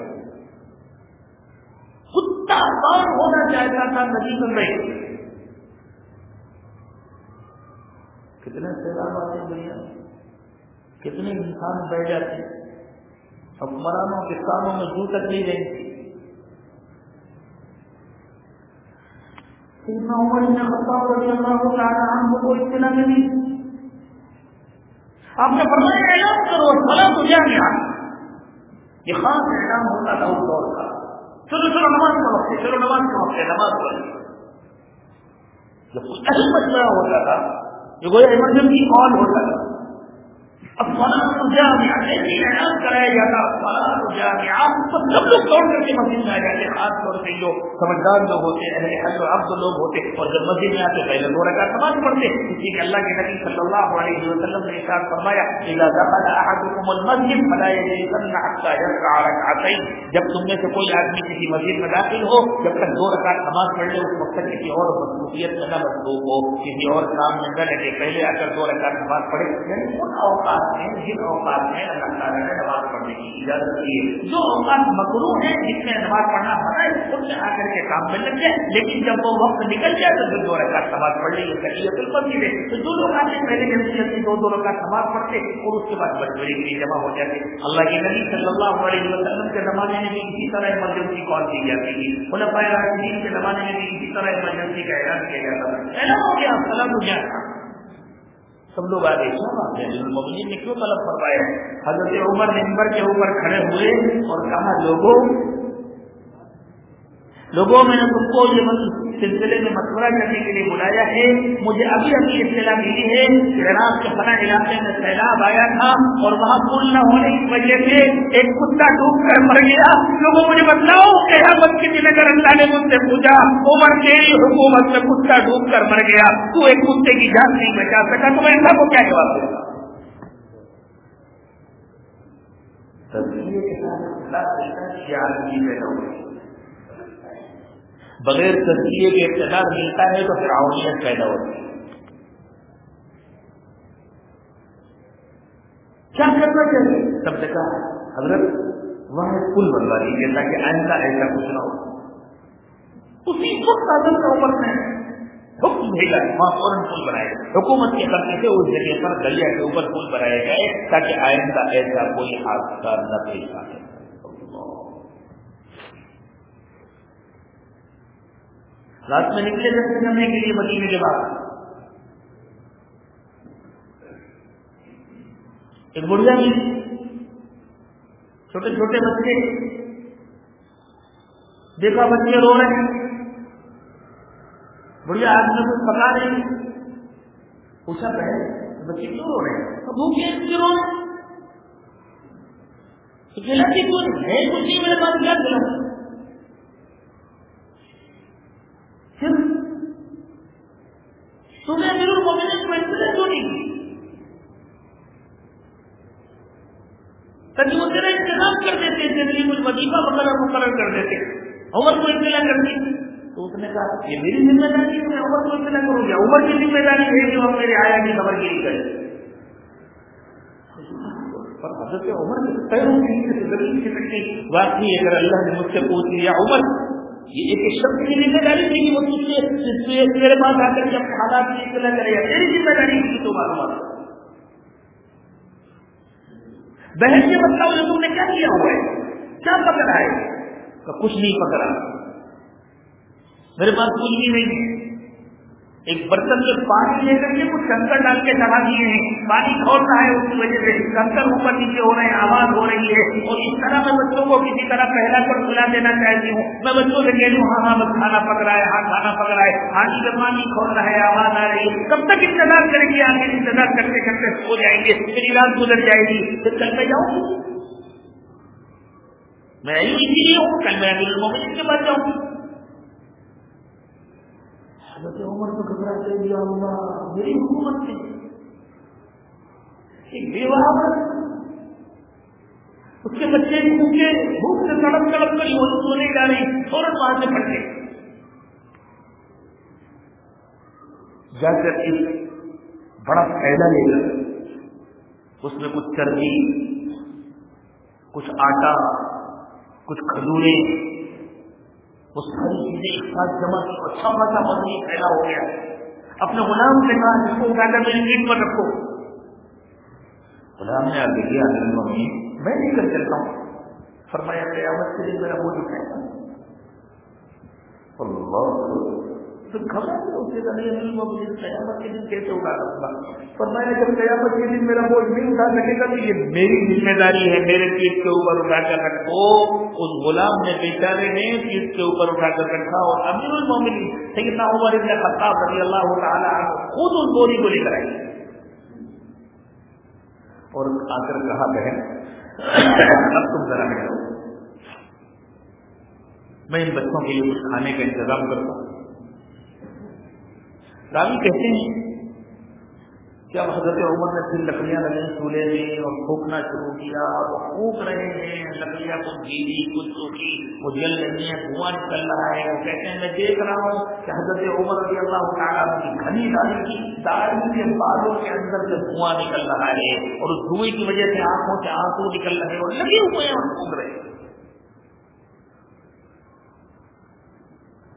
کتا پار ہونا چاہتا تھا ندی میں۔ بہ گیا کتنے سیلاب آتے بھیا؟ کتنے انسان بہ جاتے حکمرانوں کسانوں میں جو تک نہیں رہی عمر نے خطاب رضی اللہ تعالیٰ عنہ کو اطلاع ملی۔ آپ نے فرمایا اعلان کرو فلاں تو کیا گیا یہ خاص اعلان ہوتا تھا اس دور کا۔ چلو چلو، نماز کا وقت چلو، نماز کا وقت نماز جب کچھ ہوتا تھا جو ایمرجنسی کال ہوتا تھا۔ اب جامعہ اعلان کرایا جاتا فلاں جامعہ تو سب لوگ دوڑ کر کے مسجد میں آ جاتے خاص طور جو سمجھدار لوگ ہوتے اہل حل و عبد لوگ ہوتے اور جب مسجد میں آتے پہلے دو رکعت نماز پڑھتے اسی کے اللہ کے نبی صلی اللہ علیہ وسلم نے ارشاد فرمایا اذا دخل احدكم المسجد فلا يجلسن حتى يركع ركعتين. جب تم میں سے کوئی آدمی کسی مسجد میں داخل ہو جب تک دو رکعت نماز پڑھ لے، اس وقت کسی اور مصروفیت میں نہ مصروف ہو. کسی اور کام میں نہ لگے، پہلے آ کر دو رکعت نماز پڑھے یعنی ان اوقات میں جن اوقات میں اللہ تعالیٰ نے نماز پڑھنے کی اجازت دی۔ ہے جو اوقات مکرو ہیں، جس میں نماز پڑھنا ہونا ہے ان میں آ کر کے کام میں لگ جائے۔ لیکن جب وہ وقت نکل جائے تو پھر دو رکعت نماز پڑھ لیں گے بالکل ہے۔ تو جو لوگ آتے پہلے جلدی جلدی دو دو رکعت نماز پڑھتے اور اس کے بعد بڑی بڑی جمع ہو جاتے۔ اللہ کے نبی صلی اللہ علیہ وسلم کے زمانے میں بھی اسی طرح ایمرجنسی کال کی جاتی تھی۔ انہیں پایا کے زمانے میں بھی اسی طرح ایمرجنسی کا اعلان کیا جاتا تھا اعلان ہو گیا سلام ہو گیا سب لوگ آگے۔ مبین نے کیوں طلب فرمایا؟ حضرت عمر نمبر کے اوپر کھڑے ہوئے اور کہا، لوگوں لوگوں میں نے تم کو یہ سلسلے میں مشورہ کرنے کے لیے بلایا ہے، مجھے ابھی ابھی اطلاع ملی ہے کہ عراق کے فلاں علاقے میں سیلاب آیا تھا اور وہاں پل نہ ہونے کی وجہ سے ایک کتا ڈوب کر مر گیا۔ لوگوں مجھے بتلاؤ، قیامت کے دن اگر اللہ نے مجھ سے پوچھا، عمر تیری حکومت میں کتا ڈوب کر مر گیا، تو ایک کتے کی جان نہیں بچا سکا، تو میں کو کیا جواب دوں گا؟ بغیر تجزیے کے اقتدار ملتا ہے تو پھر پیدا ہوتی ہے۔ کیا کرنا چاہیے؟ سب سے کہا حضرت وہاں پل بنوا دیجیے تاکہ آئندہ ایسا کچھ نہ ہو۔ اسی وقت عدل کا اوپر میں حکم بھیجا، وہاں فوراً پل بنائے حکومت کے خرچے سے اس جگہ پر دریا کے اوپر پل بنائے گئے تاکہ آئندہ ایسا کوئی حادثہ نہ پیش آئے رات میں نکلے دستے کرنے کے لیے مدینے کے بعد۔ ایک بڑھیا بھی چھوٹے چھوٹے بچے۔ دیکھا بچے رو رہے ہیں۔ بڑھیا آدمی کچھ پکا رہے ہیں۔ پوچھا پہلے بچے کیوں رو رہے ہیں؟ بھوکے کیوں رو رہے ہیں؟ کیوں ہے، کچھ نہیں میرے پاس کیا۔ کھلا تمہیں امیر المومنین کو انتظار کیوں نہیں کی تاکہ وہ تیرا انتظام کر دیتے دیتے تھے کچھ وظیفہ وغیرہ مقرر کر دیتے عمر کو اطلاع کر دی تو اس نے کہا، یہ میری ذمہ داری ہے، میں عمر کو اطلاع کروں گا عمر کی ذمہ داری ہے جو ہم میرے آیا کی خبر گیری کرے۔ پر حضرت عمر کے پیروں کی زمین کی مٹی واقعی اگر اللہ نے مجھ سے پوچھ لیا عمر، یہ ایک شخص کی ذمہ داری تھی کہ وہ تجھ سے میرے پاس آ کر کے اپنے حالات کی اطلاع کرے گا تیری ذمہ داری تھی تو معلومات بہن کے بتاؤ جو تم نے کیا کیا ہوا ہے؟ کیا پکڑا ہے؟ کچھ نہیں پکڑا۔ میرے پاس کچھ بھی نہیں ہے۔ ایک برتن میں پانی لے کر کے کچھ کنکر ڈال کے چڑھا دیے ہیں۔ پانی کھول رہا ہے اس کی وجہ سے۔ کنکر اوپر نیچے ہو رہے ہیں، آواز ہو رہی ہے۔ اور اس طرح میں بچوں کو کسی طرح پہلا کر کھلا دینا چاہتی ہوں۔ میں بچوں سے کہہ دوں ہاں ہاں بس کھانا پک رہا ہے ہاں کھانا پک رہا ہے۔ ہاں، جی، پانی کا پانی کھول رہا ہے، آواز آ رہی ہے۔ کب تک انتظار کریں گے؟ آگے انتظار کرتے کرتے ہو جائیں گے۔ پھر رات گزر جائے گی۔ پھر کل میں جاؤں۔ میں اسی لیے ہوں، کل میں کے پاس جاؤں۔ گی حضرت عمر کو گھبراتے دیا اللہ میری حکومت میں ایک بیوہ اس کے بچے بھوکے بھوک سے تڑپ تڑپ کر وہ سونے جا رہی، فوراً بعد میں پڑ گئے جا کر ایک بڑا فائدہ لے کر اس میں کچھ چربی، کچھ آٹا، کچھ کھجوریں وہ ساری چیزیں ایک ساتھ جمع کی اور اچھا کا مدنی پیدا ہو گیا۔ اپنے غلام سے کہا جس کو اٹھا میری پیٹ پر رکھو۔ غلام نے آگے کیا میں نہیں کر چلتا ہوں۔ فرمایا، قیامت کے لیے میرا وہ دکھائے گا اللہ قیامت کے دن کیسے اٹھا سکتا پر میں نے جب قیامت کے دن میرا بوجھ نہیں اٹھا سکے گا تو یہ میری ذمہ داری ہے، میرے پیٹ کے اوپر اٹھا کر رکھو۔ اس غلام نے بیچارے نے پیٹ کے اوپر اٹھا کر رکھا اور امیر المومن سیدنا عمر ابن خطاب رضی اللہ تعالی خود اس بوری کو لے کر آئی اور آ کر کہا، بہن، اب تم ذرا کرو میں ان بچوں کے لیے کچھ کھانے کا انتظام کرتا ہوں۔ راوی کہتے ہیں کہ اب حضرت عمر نے پھر لکڑیاں لگی چولہے میں اور پھونکنا شروع کیا اور وہ پھونک رہے ہیں، لکڑیاں کچھ گیلی، کچھ سوکھی وہ جل رہی ہیں، دھواں نکل رہا ہے۔ وہ کہتے ہیں، میں دیکھ رہا ہوں کہ حضرت عمر رضی اللہ تعالیٰ کی گھنی داری کی داڑھی کے بالوں کے اندر سے دھواں نکل رہا ہے اور اس دھوئیں کی وجہ سے آنکھوں سے آنسو نکل رہے ہیں اور لگے ہوئے ہیں اور پھونک رہے ہیں۔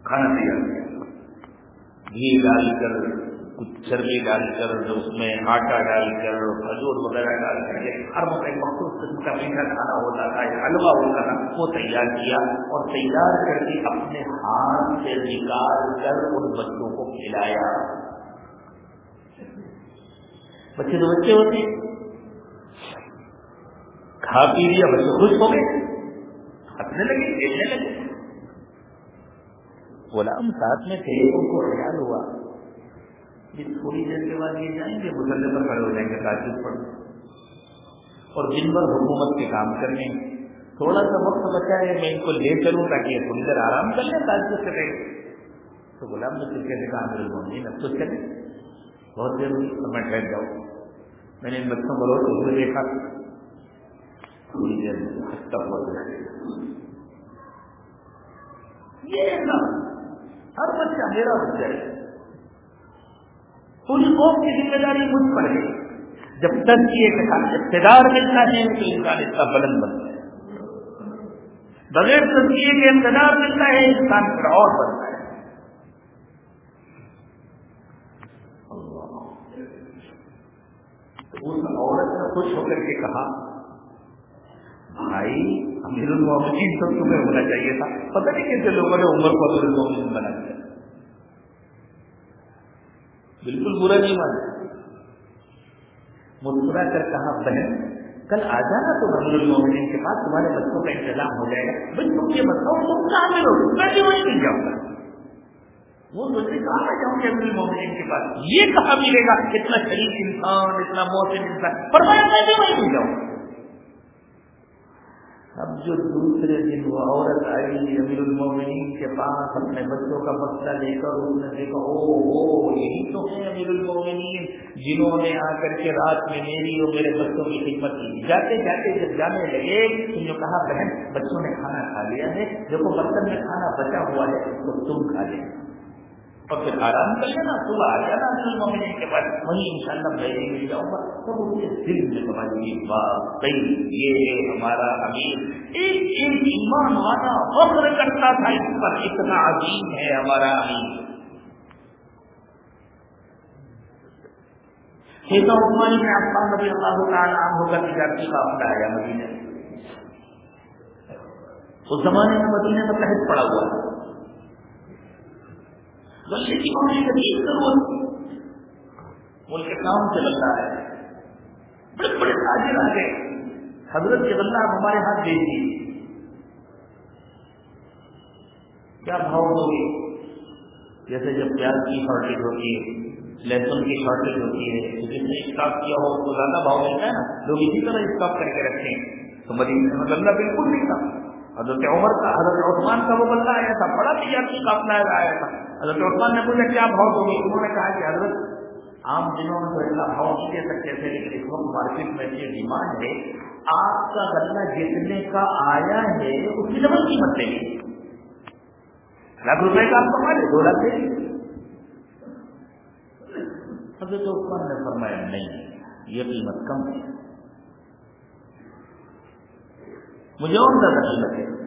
کھانا تیار۔ کیا گھی ڈال کر کچھ چربی ڈال کر اس میں آٹا ڈال کر کھجور وغیرہ ڈال کر کے ہر وقت ایک مخصوص قسم کا میٹھا کھانا ہوتا تھا ایک حلوا ہوتا تھا وہ تیار کیا اور تیار کر کے اپنے ہاتھ سے نکال کر ان بچوں کو کھلایا بچے تو بچے ہوتے کھا پی لیا بچے خوش ہو گئے ہنسنے لگے کھیلنے لگے غلام ساتھ میں تھے۔ ان کو خیال ہوا۔ کہ تھوڑی دیر کے بعد یہ جائیں گے مسلے پر کھڑے ہو جائیں گے، تاجر پر۔ اور دن بھر حکومت کے کام کرنے تھوڑا سا وقت بچا ہے، میں ان کو لے چلوں تاکہ یہ تھوڑی دیر آرام کر لیں، تاجر سے رہے۔ تو غلام نے پھر کیسے کہا میرے بہت اب تو چلے بہت دیر ہوئی تو میں ٹھہر جاؤں۔ میں نے ان بچوں کو روز ہوئے دیکھا۔ تھوڑی دیر ہفتہ ہوا۔ یہ ہر بچہ میرا بچہ ہے پوری قوم کی ذمہ داری مجھ پر ہے۔ جب تک یہ اقتدار ملتا ہے، تو انسان اس کا بلند بنتا ہے بغیر تجزیے کے اقتدار ملتا ہے، انسان پھر اور بنتا ہے۔ اس عورت نے خوش ہو کر کے کہا، بھائی امیر المومنین تو تمہیں ہونا چاہیے تھا۔ پتہ نہیں کیسے لوگوں نے عمر کو امیر المومنین بنا دیا۔ بالکل برا نہیں مانا۔ مسکرا کر کہا، بہن، کل آ جانا تو امیر المومنین کے پاس، تمہارے بچوں کا انتظام ہو جائے گا۔ بھائی تم یہ بتاؤ، تم کہاں میں ملو میں بھی وہیں مل جاؤں گا۔ وہ سوچے کہاں میں جاؤں گی امیر المومنین کے پاس؟ یہ کہاں ملے گا؟ اتنا شریف انسان، اتنا محسن انسان۔ پر میں بھی وہیں مل جاؤں گا۔ اب جو دوسرے دن وہ عورت آئی امیر المومنین کے پاس اپنے بچوں کا مسئلہ لے کر اس نے دیکھا او ہو یہی تو ہیں امیر المومنین جنہوں نے آ کر کے رات میں میری اور میرے بچوں کی خدمت کی جاتے جاتے، جب جانے لگے تو جو کہا، بہن، بچوں نے کھانا کھا لیا ہے، دیکھو، برتن میں کھانا بچا ہوا ہے، تو تم کھا لیں۔ اور پھر آرام کر لینا صبح آ جانا مومن کے بعد وہیں ان شاء اللہ میں مل جاؤں گا۔ تو مجھے دل میں سمجھ واقعی یہ ہے ہمارا امیر۔ ایک ایک ایمان والا فخر کرتا تھا اس پر، اتنا عظیم ہے ہمارا امیر۔ عثمان میں آپ نبی اللہ تعالیٰ ہوگا تجارتی کا اپنا آیا مدینے اس زمانے میں مدینے میں تحت پڑا ہوا ہے۔ بلکہ کی ہمیں شدید ضرورت ملک کام سے رہا ہے۔ بڑے بڑے تاجر آ گئے، حضرت کے بندہ آپ ہمارے ہاتھ دے دیجیے کیا بھاؤ ہوگی جیسے جب پیاز کی شارٹیج ہوتی ہے، لہسن کی شارٹیج ہوتی ہے، جس نے اسٹاک کیا ہو تو زیادہ بھاؤ ملتا ہے نا۔ لوگ اسی طرح اسٹاک کر کے رکھتے ہیں۔ تو مدینہ میں مطلب بندہ بالکل نہیں تھا۔ حضرت عمر کا حضرت عثمان کا وہ بندہ آیا تھا، بڑا تجارتی قافلہ آیا تھا۔ حضرت عثمان نے پوچھا کیا بھاؤ دو گے انہوں نے کہا کہ حضرت، عام دنوں میں تو اتنا بھاؤ نہیں دے سکتے تھے، لیکن اس وقت مارکیٹ میں یہ ڈیمانڈ ہے، آپ کا غلہ جتنے کا آیا ہے، اس کی ڈبل قیمت لے گی لاکھ روپے کا آپ کما لے دو لاکھ دے حضرت عثمان نے فرمایا، نہیں، یہ قیمت کم ہے۔ مجھے اور زیادہ قیمت ہے۔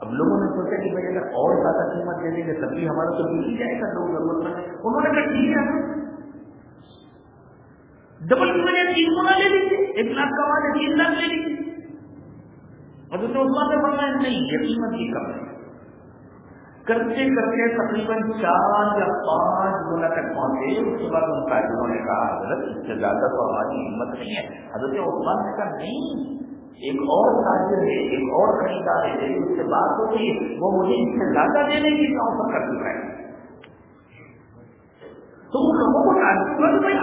اب لوگوں نے سوچا کہ بھائی اگر اور زیادہ قیمت دے دیں گے تب بھی ہمارا تو مل ہی جائے گا لوگ ضرورت مند انہوں نے کہا، ٹھیک ہے۔ ڈبل کی وجہ تین گنا لے لیجیے ایک لاکھ کا لے تین لاکھ لے لیجیے اب تو عثمان نے فرمایا، نہیں، یہ قیمت ہی کم ہے۔ کرتے کرتے تقریباً چار یا پانچ گنا تک پہنچے اس کے بعد ان تاجروں نے کہا، حضرت، اس سے زیادہ تو ہماری ہمت نہیں ہے۔ حضرت عثمان نے کہا، نہیں، ایک اور تاجر ہے، ایک اور خریدار ہے، اس سے بات ہوتی ہے۔ وہ مجھے اس سے زیادہ دینے کی آفر کر چکا ہے۔ تو ان لوگوں کو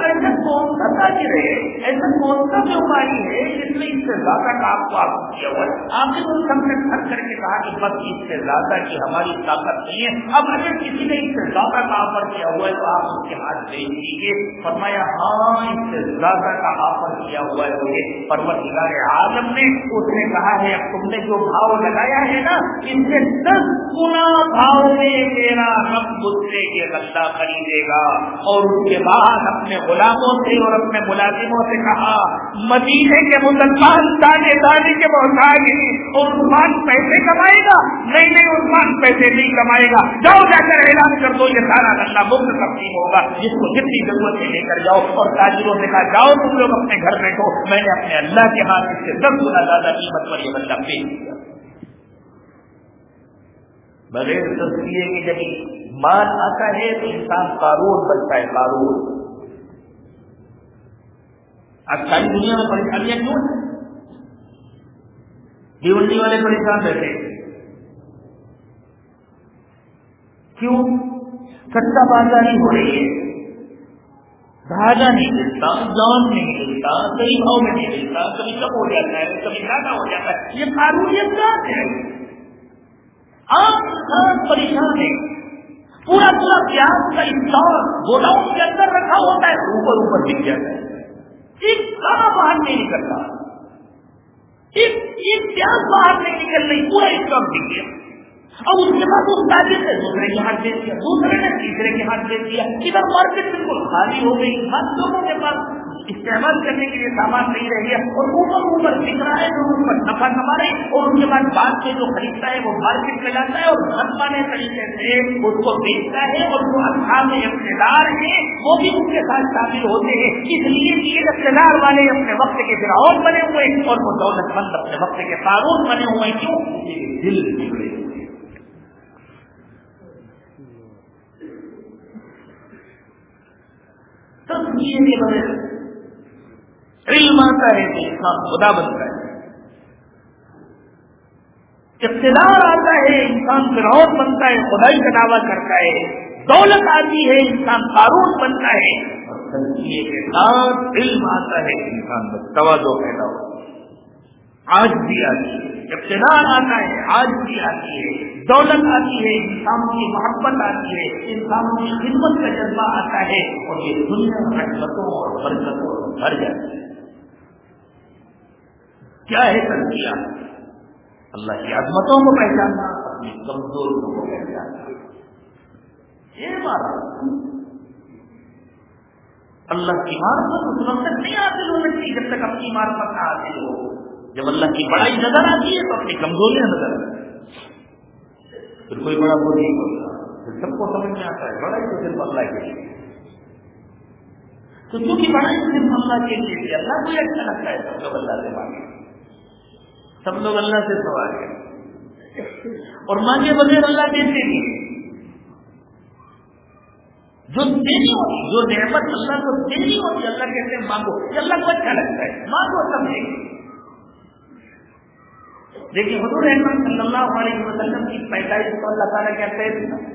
ایسا کون سا تاجر ہے ایسا کون سا بیماری ہے جس نے اس سے زیادہ کا آپ کو آپ کیا ہوا ہے آپ نے تو سب نے کھڑ کر کے کہا کہ بس اس سے زیادہ کی ہماری طاقت نہیں ہے اب اگر کسی نے اس سے زیادہ کا آفر کیا ہوا ہے تو آپ اس کے ہاتھ دے دیجیے فرمایا ہاں اس سے زیادہ کا آفر کیا ہوا ہے مجھے پرور عالم نے اس نے کہا ہے اب تم نے جو بھاؤ لگایا ہے نا اس سے دس گنا بھاؤ میں میرا رب گسے کے غلہ خریدے گا اور اس کے بعد اپنے غلاموں سے اور اپنے ملازموں سے کہا، مدینے کے مسلمان دانے دانے کے محتاج اور عثمان پیسے کمائے گا؟ نہیں نہیں، عثمان پیسے نہیں کمائے گا۔ جاؤ، جا کر اعلان کر دو، یہ سارا اللہ مفت تقسیم ہوگا۔ جس کو جتنی ضرورت ہے لے کر جاؤ۔ اور تاجروں سے کہا، جاؤ، تم لوگ اپنے گھر بیٹھو۔ میں نے اپنے اللہ کے ہاتھ سے دس گنا زیادہ قیمت پر یہ بندہ پیش کیا۔ بغیر تصویر کی جب مال آتا ہے تو انسان قارون بنتا ہے، قارون۔ آج ساری دنیا میں پریشانیاں کیوں؟ ہیں دیونڈی والے پریشان رہتے کیوں؟ سچا بازاری ہو رہی ہے۔ دھاگا نہیں ملتا، جان نہیں ملتا صحیح بھاؤ میں نہیں ملتا، کبھی کم ہو جاتا ہے، کبھی زیادہ ہو جاتا ہے۔ یہ قانونیت ہے۔ آپ پریشان ہے پورا پورا پیاز کا انسان گوداؤں کے اندر رکھا ہوتا ہے، اوپر اوپر دکھ جاتا ہے۔ ایک کہاں باہر نہیں نکلتا۔ ایک پیاز باہر نہیں نکل رہی، پورا اسٹاک دکھ گیا۔ اور اس کے بعد وہ تاجر نے دوسرے کے ہاتھ دے دیا، دوسرے نے تیسرے کے ہاتھ دے دیا۔ ادھر مارکیٹ بالکل خالی ہو گئی۔ ہر لوگوں کے پاس استعمال کرنے کے لیے سامان نہیں رہ گیا اور اوپر اوپر دکھ رہا ہے لوگ اس پر نفا کما رہے اور اس کے بعد بعد سے جو خریدتا ہے وہ مارکیٹ میں جاتا ہے اور گھر پانے طریقے سے اس کو بیچتا ہے اور جو اصحاب اقتدار ہیں وہ بھی اس کے ساتھ شامل ہوتے ہیں۔ اس لیے یہ اقتدار والے اپنے وقت کے فرعون بنے ہوئے اور وہ دولت مند اپنے وقت کے قانون بنے ہوئے کیوں؟ دل بگڑے ہوئے تصویر کے بغیر علم آتا ہے تو انسان خدا بنتا ہے۔ اقتدار آتا ہے، انسان فروغ بنتا ہے، خدائی کا دعویٰ کرتا ہے۔ دولت آتی ہے، انسان قارون بنتا ہے۔ اور کے ساتھ علم آتا ہے، انسان کا توازو پیدا ہوتا ہے۔ آج بھی آتی ہے۔ ابتدار آتا ہے، آج بھی آتی ہے۔ دولت آتی ہے انسانوں کی محبت آتی ہے۔ انسانوں کی خدمت کا جذبہ آتا ہے اور یہ دنیا رحمتوں اور برکتوں بھر جاتی ہے۔ کیا ہے ترقیہ اللہ کی عظمتوں کو پہچاننا، اپنی کمزوریوں کو پہچاننا۔ یہ بات اللہ کی مارفت اس وقت نہیں حاصل ہو سکتی جب تک اپنی مارفت نہ حاصل ہو۔ جب اللہ کی بڑائی نظر آتی ہے تو اپنی کمزوریاں نظر آتی پھر کوئی بڑا بول نہیں ہوتا۔ پھر سب کو سمجھ میں آتا ہے، بڑائی تو صرف اللہ کے لیے۔ تو کیونکہ بڑائی صرف اللہ کے لیے اللہ کو اچھا لگتا ہے سب لوگ اللہ سے مانگے۔ سب لوگ اللہ سے سوال کریں۔ اور مانگے بغیر اللہ دیتے نہیں جو دینی ہوتی جو نعمت اللہ کو دینی ہوتی اللہ کہتے ہیں مانگو اللہ کو اچھا لگتا ہے۔ مانگو سب دیں دیکھیے حضور احمد صلی اللہ علیہ وسلم کی پیدائش کو اللہ تعالیٰ کہتے ہیں؟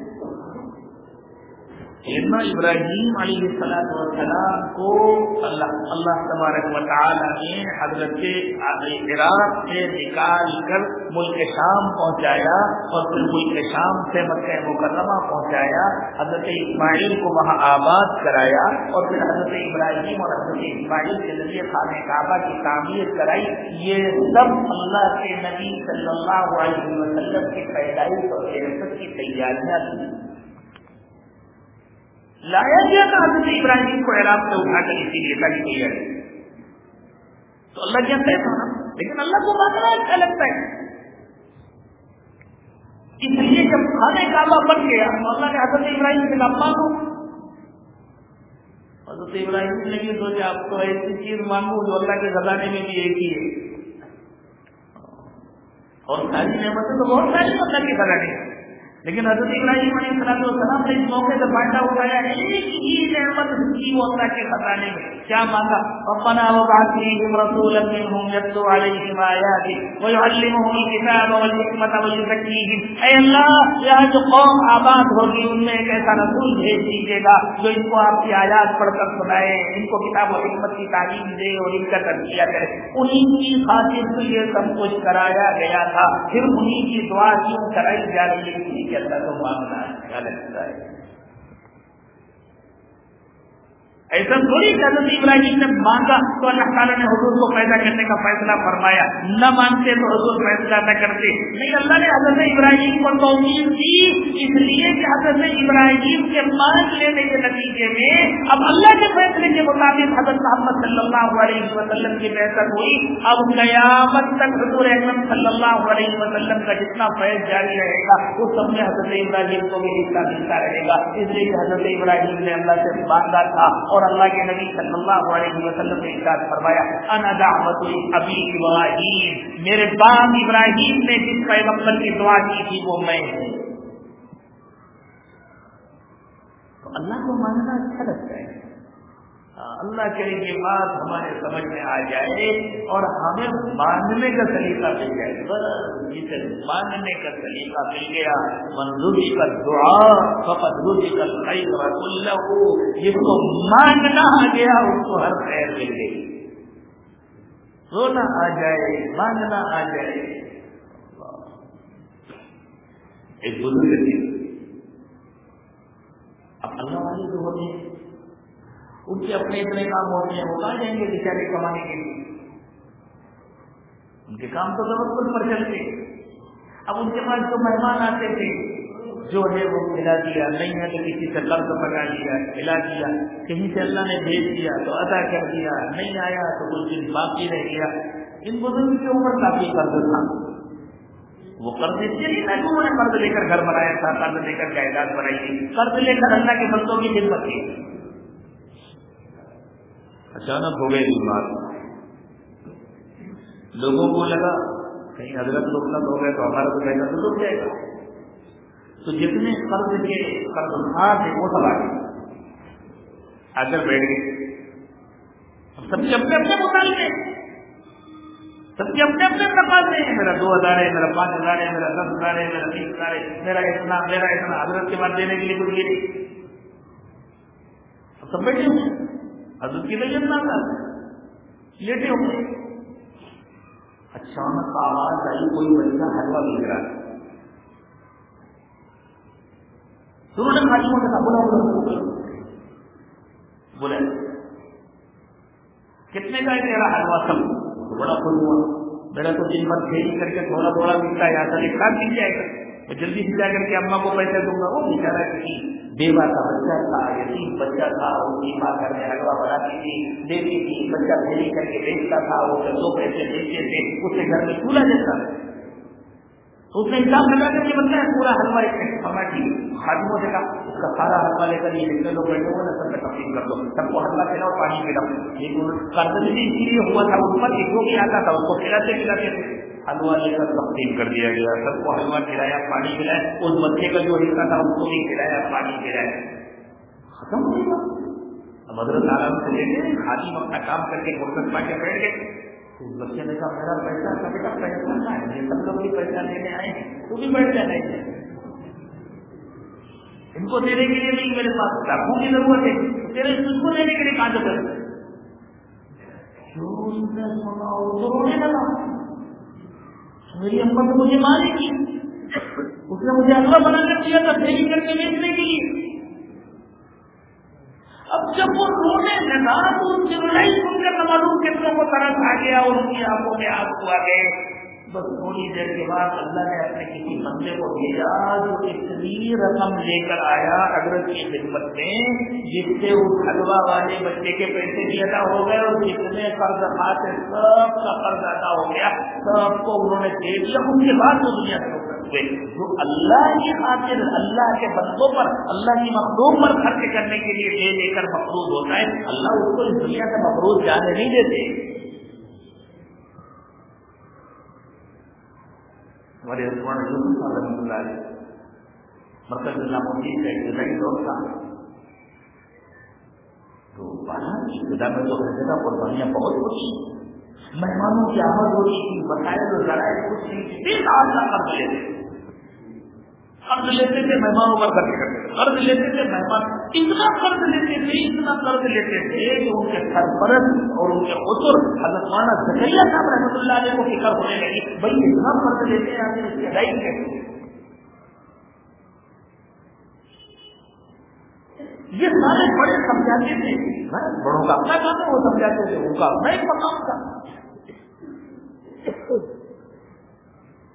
سیدنا ابراہیم علیہ السلام والسلام کو اللہ اللہ تبارک و تعالی نے حضرت عراق سے نکال کر ملک شام پہنچایا اور پھر ملک شام سے مکہ مکرمہ پہنچایا، حضرت اسماعیل کو وہاں آباد کرایا اور پھر حضرت ابراہیم اور حضرت اسماعیل کے ذریعے خانہ کعبہ کی تعمیر کرائی۔ یہ سب اللہ کے نبی صلی اللہ علیہ وسلم کی پیدائش اور کی تیاریاں تھیں۔ لایا گیا تھا حضرت ابراہیم کو عراق سے اٹھا کر اسی لیے تاکہ تیار تو اللہ کیا کہتا نا لیکن اللہ کو مانگنا اچھا لگتا ہے۔ اس لیے جب کھانے کعبہ بن گیا، تو اللہ نے حضرت ابراہیم سے کہا کو حضرت ابراہیم نے بھی سوچا آپ تو ایسی چیز مانگو جو اللہ کے زمانے میں بھی ایک ہی ہے۔ اور ساری نعمتیں تو بہت ساری اللہ کے زمانے میں لیکن حضرت ابراہیم علیہ السلام السلام نے اس موقع سے فائدہ اٹھایا ایک ہی نعمت کی وہ اللہ کے خزانے میں، کیا مانگا؟ ربنا وبعث فيهم رسولا منهم يتلو عليهم آياتك ويعلمهم الكتاب والحكمة ويزكيهم اے اللہ یہاں جو قوم آباد ہوگی، ان میں ایک ایسا رسول بھیج دیجیے گا جو ان کو آپ کی آیات پڑھ کر سنائے، ان کو کتاب و حکمت کی تعلیم دے اور ان کا تربیہ کرے۔ انہیں کی خاطر تو یہ سب کچھ کرایا گیا تھا، پھر انہیں کی دعا کیوں کرائی جا رہی ہے کہ اللہ کو مانگنا ایسا تھوڑی حضرت ابراہیم نے مانگا تو اللہ تعالیٰ نے حضور کو پیدا کرنے کا فیصلہ فرمایا۔ نہ مانتے تو حضور فیصلہ نہ کرتے۔ نہیں، اللہ نے حضرت ابراہیم کو تومیر دی، اس لیے کہ حضرت ابراہیم کے مان لینے کے نتیجے میں اب اللہ کے فیصلے کے مطابق حضرت محمد صلی اللہ علیہ وسلم کی بہتر ہوئی۔ اب قیامت تک حضور احمد صلی اللہ علیہ وسلم کا جتنا فیض جاری رہے گا، اس سب میں حضرت ابراہیم کو بھی حصہ ملتا رہے گا۔ اس لیے حضرت ابراہیم نے اللہ سے مانگا تھا اور اور اللہ کے نبی صلی اللہ علیہ وسلم نے ارشاد فرمایا، انا دعوت ابی ابراہیم، میرے باپ ابراہیم نے جس پیغمبر کی دعا کی تھی وہ میں ہوں۔ تو اللہ کو ماننا اچھا لگتا ہے۔ اللہ کرے یہ بات ہمارے سمجھ میں آ جائے اور ہمیں باندھنے کا طریقہ مل جائے بس جسے باندھنے کا طریقہ مل گیا، منظوری کا دعا، فقط روزی کا خیر اللہ جس کو مانگنا آ گیا، اس کو ہر خیر مل گئی۔ رونا آ جائے مانگنا آ جائے۔ ایک بزرگ اب اللہ والے جو ہوتے ہیں۔ ان کے اپنے اتنے کام ہوتے ہیں، وہ کہاں جائیں گے بیچارے کمانے کے لیے؟ ان کے کام تو ضرورت پر چلتے۔ اب ان کے پاس جو مہمان آتے تھے، جو ہے وہ کھلا دیا، نہیں ہے تو کسی سے قرض پکا دیا کھلا دیا، کہیں سے اللہ نے بھیج دیا تو ادا کر دیا، نہیں آیا تو کچھ دن باقی رہ گیا۔ ان بزرگ کے اوپر کافی قرض تھا۔ وہ قرض اس لیے تھا کہ انہوں نے قرض لے کر گھر بنایا تھا، قرض لے کر جائیداد بنائی تھی قرض لے کر اللہ کے بندوں کی خدمت کی۔ اچانک ہو گئے بیمار لوگوں کو لگا، کہیں حضرت مطلب ہو گئے تو ہمارا تو پیسہ تو ڈوب جائے گا۔ تو جتنے قرض کے قرض خار تھے، وہ سب آگے آ کر بیٹھ گئے۔ سب کے اپنے اپنے مطالبے سب کے اپنے اپنے تقاضے ہیں۔ میرا دو ہزار ہے، میرا پانچ ہزار ہے، میرا دس ہزار ہے، میرا تیس ہزار ہے۔ میرا اتنا میرا اتنا۔ حضرت کے بعد دینے کے لیے کچھ گری سب بیٹھے حضرت کی لیٹے ہوں گے اچانک آواز آئی، کوئی بچہ حلوا بک رہا ہے شروع نے خاصیوں سے کہا بولا بولا بولے کتنے کا ہے تیرا حلوا سب؟ بڑا خوش ہوا۔ میرا تو دن بھر کھیل کر کے تھوڑا تھوڑا ملتا ہے یہاں سے کھا مل جائے گا تو جلدی سے جا کر کے اما کو پیسے دوں گا، وہ بیچارا کسی بیوہ کا بچہ تھا، یتیم بچہ تھا اس کی ماں گھر میں حلوا بناتی تھی۔ دیتی تھی، بچہ پھیلی کر کے بیچتا تھا، وہ دو پیسے دیتے تھے، اس کے گھر میں چولہا جیسا تو اس نے حساب لگا کر کے بنتا پورا حلوا ایک ہمارا کی خادموں سے کہا، اس کا سارا حلوا لے کر یہ جتنے لوگ بیٹھے ہوئے نا سب میں تقسیم کر دو۔ سب کو حلوا کھلاؤ، پانی پلاؤ لیکن قرض بھی اسی لیے ہوا تھا، اس پر ایک بھی آتا تھا، اس کو کھلاتے کھلاتے تھے۔ حلوا لے کر تقسیم کر دیا گیا۔ سب کو حلوا کھلایا، پانی کھلایا۔ اس بچے کا جو حصہ تھا، اس کو بھی کھلایا، پانی کھلایا۔ ختم ہو گیا۔ اب حضرت عالم سے لے کے خادم اپنا کام کر کے فرصت پا کے بیٹھ گئے۔ اس بچے نے کہا، میرا پیسہ کا بیٹا، پیسہ نہ ہے یہ سب لوگ بھی پیسہ لینے آئے ہیں۔ تو بھی بیٹھ جانا ہے ان کو دینے کے لیے نہیں میرے پاس ڈاکو کی ضرورت ہے۔ تیرے اس کو دینے کے لیے کہاں جو کرے سنا تو رونے لگا۔ میری امت نے مجھے مارے گی اس نے مجھے اگلا بنا کر دیا تھا دیری کر کے بیچنے کے لیے۔ اب جب وہ رونے لگا تو ان کی لڑائی سن کر نہ معلوم کتنے کو طرح آ گیا اور ان کی آنکھوں میں آنکھ آ گئے۔ بس تھوڑی دیر کے بعد اللہ نے اپنے کسی بندے کو بھیجا جو اتنی رقم لے کر آیا حضرت کی خدمت میں، جس سے اس حلوا والے بچے کے پیسے بھی ادا ہو گئے اور جتنے قرض خاتے سب کا قرض ادا ہو گیا، سب کو انہوں نے دے دیا، ان کے بعد وہ دنیا سے ہوئے۔ جو اللہ کی خاطر اللہ کے بندوں پر، اللہ کی مخلوق پر خرچ کرنے کے لیے دے دے کر مقروض ہوتا ہے، اللہ اس کو اس دنیا سے مقروض جانے نہیں دیتے۔ ہمارے رسمان یوسف رحمۃ اللہ علیہ مرکز اللہ مدین کا ابتدائی دور تھا تو بڑا ابتدا میں تو حضرت قربانیاں بہت ہوتی مہمانوں کی آمد ہوتی تھی بتائے تو لڑائی کچھ نہیں تھی آدھا قرض لیتے قرض لیتے تھے، مہمانوں پر خرچ کرتے تھے۔ قرض لیتے تھے، مہمان اتنا قرض لیتے تھے، اتنا قرض لیتے تھے کہ ان کے سرپرست اور ان کے قطر حضرت مانا زکریہ صاحب رحمۃ اللہ علیہ کو فکر ہونے لگی، بھائی اتنا قرض لیتے ہیں آگے اس کی ادائی کیسے یہ سارے بڑے سمجھاتے تھے۔ بڑوں کا اپنا کام ہے وہ سمجھاتے تھے ان کا اپنا ایک مقام تھا۔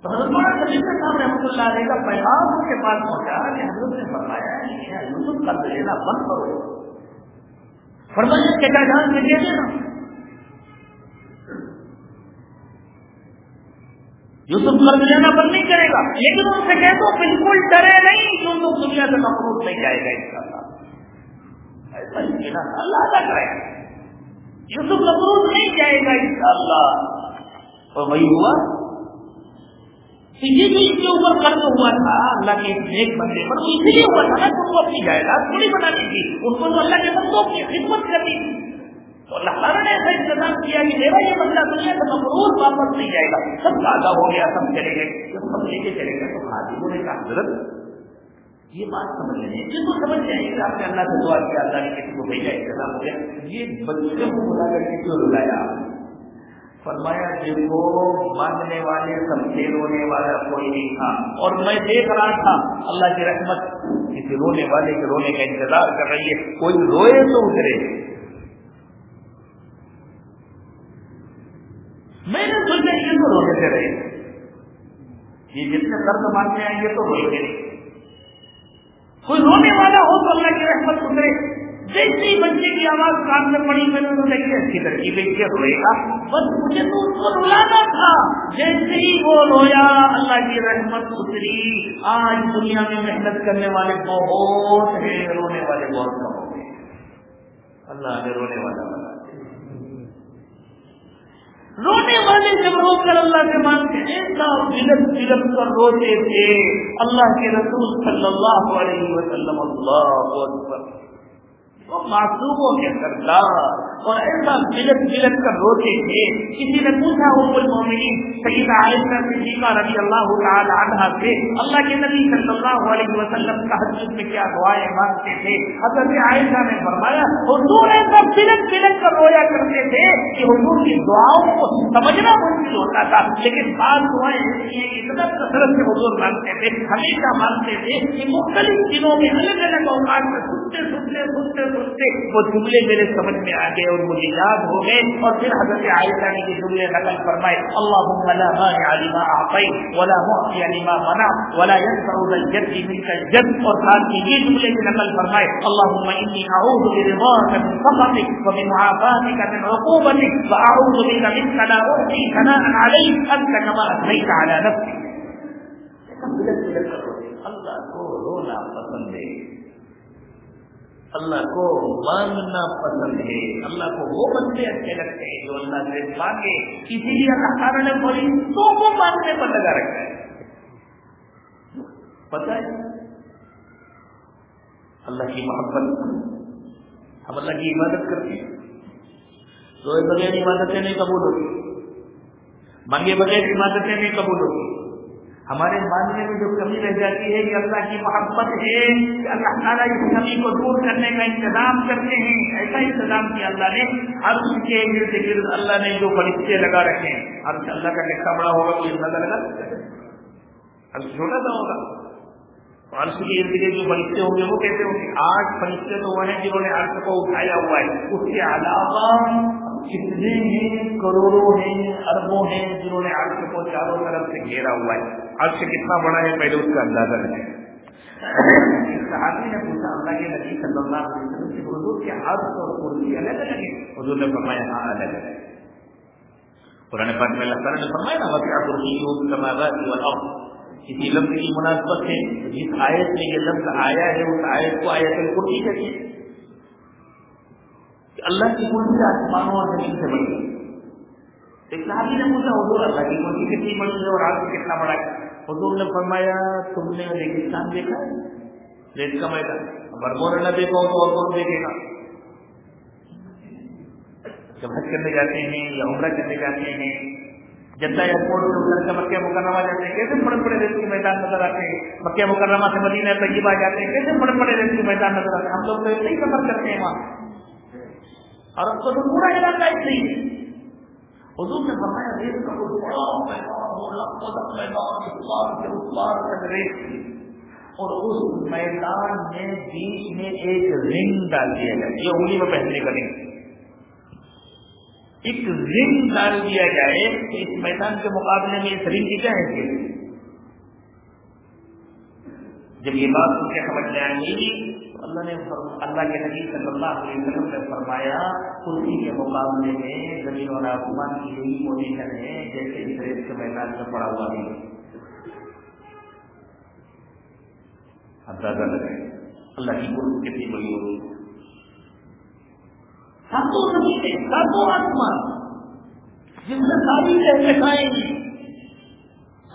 رحمت اللہ علیہ کا پیغام ان کے پاس پہنچا کہ حضرت نے فرمایا یوسف قرض لینا بند کرو۔ فرمایا چچا جان سے دے دینا یوسف قرض لینا بند نہیں کرے گا۔ لیکن ان سے کہہ دو بالکل ڈرے نہیں یوسف دنیا سے مقروض نہیں جائے گا ان کا ایسا اللہ ادا کرے۔ گا یوسف مقروض نہیں جائے گا ان شاء اللہ۔ اور وہی ہوا اسی لیے اس کے اوپر قرض ہوا تھا، اللہ کے ایک بندے پر وہ اسی لیے ہوا تھا نا تو وہ اپنی جائیداد تھوڑی بنانی تھی ان کو تو اللہ کے بندوں کی خدمت کرنی تھی۔ تو اللہ تعالیٰ نے ایسا انتظام کیا کہ میرا یہ بندہ دنیا سے مقرور واپس نہیں جائے گا۔ سب زیادہ ہو گیا، سب چلے گئے۔ جب سب لے کے چلے گئے تو خادموں نے کہا، حضرت، یہ بات سمجھ لیں۔ جس کو سمجھ جائیں گے۔ آپ نے اللہ سے دعا کیا، اللہ نے کسی کو بھیجا، انتظام ہو گیا۔ یہ بچے کو بلا کر کے کیوں رلایا؟ فرمایا، دیکھو، مانگنے والے سب سے رونے والا کوئی نہیں تھا۔ اور میں دیکھ رہا تھا، اللہ کی رحمت، کسی رونے والے کے رونے کا انتظار کر رہی ہے۔ کوئی روئے تو اترے۔ میں نے سوچا، یہ تو رونے سے رہے۔ یہ جتنے قرض مانگنے آئیں گے تو روئیں گے کوئی رونے والا ہو تو اللہ کی رحمت اترے۔ جیسے ہی بچے کی آواز کان میں پڑی میں نے دیکھا دیکھی اچھی ترکیبیں کیا روئے گا۔ بس مجھے تو اس کو رلانا تھا۔ جیسے ہی وہ رویا، اللہ کی رحمت اتری۔ آج دنیا میں محنت کرنے والے بہت ہیں، رونے والے بہت کم ہو گئے اللہ نے رونے والا بنا رونے والے جب رو کر اللہ سے مانتے ایسا بلک بلک کر روتے تھے۔ اللہ کے رسول صلی اللہ علیہ وسلم، اللہ اکبر۔ وہ معصوموں کے سردار اور ایسا بلک بلک کر روتے تھے کسی نے پوچھا وہ کل مومنی سعید عائشہ صدیقہ رضی اللہ تعالی عنہ سے، اللہ کے نبی صلی اللہ علیہ وسلم کا حدیث میں کیا دعائیں مانگتے تھے؟ حضرت عائشہ نے فرمایا، حضور ایسا بلک بلک کر رویا کرتے تھے کہ حضور کی دعاؤں کو سمجھنا مشکل ہوتا تھا۔ لیکن بعض دعائیں ایسی ہیں اتنا کثرت سے حضور مانگتے تھے، ہمیشہ مانگتے تھے کہ مختلف دنوں میں الگ الگ اوقات میں سنتے سنتے سنتے سنتے وہ جملے میرے سمجھ میں آ گئے اور مجھے یاد ہو گئے اور پھر حضرت عائشہ نے یہ جملے نقل فرمائے اللہ لا مانع لما ولا معطي لما منع ولا ينفع ذا الجد منك الجد. اور ساتھ ہی یہ جملے بھی نقل فرمائے اللهم اعوذ برضاك من سخطك ومن من عقوبتك واعوذ بك منك لا احصي ثناء عليك انت كما اثنيت على نفسك اللہ کو رونا پسند ہے۔ اللہ کو مانگنا پسند ہے۔ اللہ کو وہ بندے اچھے لگتے ہیں جو اللہ سے مانگے۔ اسی لیے اللہ تعالیٰ نے بولی تو وہ مانگنے پر لگا رکھا ہے۔ پتہ ہے؟ اللہ کی محبت۔ ہم اللہ کی عبادت کرتے ہیں۔ روئے بغیر عبادتیں نہیں قبول ہوتی۔ مانگے بغیر عبادتیں نہیں قبول ہوتی۔ ہمارے ماننے میں جو کمی رہ جاتی ہے یہ اللہ کی محبت ہے کہ اللہ تعالیٰ اس کمی کو دور کرنے کا انتظام کرتے ہیں، ایسا انتظام کیا اللہ نے؟ ہر اس کے ارد گرد اللہ نے جو فرشتے لگا رکھے ہیں۔ ہر اللہ کا لکھا بڑا ہوگا کوئی اندازہ لگا؟ ہر چھوٹا سا ہوگا۔ عرش کے ارد گرد جو فرشتے ہوں گے وہ کیسے ہوں گے؟ آٹھ فرشتے تو وہ ہیں جنہوں نے عرش کو اٹھایا ہوا ہے۔ اس کے علاوہ کتنے ہیں کروڑوں ہیں، اربوں ہیں جنہوں نے عرش کو چاروں طرف سے گھیرا ہوا ہے۔ عرش کتنا بڑا ہے پہلے اس کا اندازہ لگے صحابی نے پوچھا، اللہ کے نبی صلی اللہ علیہ وسلم سے حضور کے عرش اور کرسی الگ الگ ہے۔ حضور نے فرمایا ہاں الگ الگ قرآن پاک میں اللہ تعالیٰ نے فرمایا نا وسیع کرسی سماوات والارض کسی لفظ کی مناسبت ہے۔ جس آیت میں یہ لفظ آیا ہے، اس آیت کو آیت الکرسی کہتے ہیں۔ کہ اللہ کی کرسی آسمانوں اور زمین سے بڑی ایک صحابی نے پوچھا، حضور اللہ کی کرسی کتنی بڑی ہے اور آج کتنا بڑا ہے؟ حضور نے فرمایا، تم نے ریگستان دیکھا ہے؟ ریت کا میدان۔ برمور نہ دیکھا ہو تو اور کون دیکھے گا۔ جب حج کرنے جاتے ہیں یا عمرہ کرنے جاتے ہیں، جدہ ایئرپورٹ سے اتر کے مکہ مکرمہ جاتے ہیں، کیسے بڑے بڑے ریت کے میدان نظر آتے ہیں؟ مکہ مکرمہ سے مدینہ طیبہ جاتے ہیں، کیسے بڑے بڑے ریت کے میدان نظر آتے ہیں؟ ہم لوگ تو ایسے ہی سفر کرتے ہیں وہاں۔ اور اب تو پورا علاقہ ایسے ہی ہے حضور نے فرمایا ریت کا کوئی بڑا میدان میدان ریت تھی اور اس میدان میں بیچ میں ایک رنگ ڈال دیا جائے یہ انگلی میں پہننے کا رنگ ایک رنگ ڈال دیا جائے کہ اس میدان کے مقابلے میں اس رنگ کی کیا ہے؟ جب یہ بات ان کے سمجھ میں آئیں گی اللہ نے اللہ کے نبی صلی اللہ علیہ وسلم نے فرمایا، کرسی کے مقابلے میں زمین اور آسمان کی یہی پوزیشن ہے، جیسے اس ریت کے میدان میں پڑا ہوا ہے۔ اندازہ لگائے اللہ کی کرسی کتنی بڑی ہوگی؟ ساتوں زمینیں ساتوں آسمان۔ جن میں ساری رہائیں گی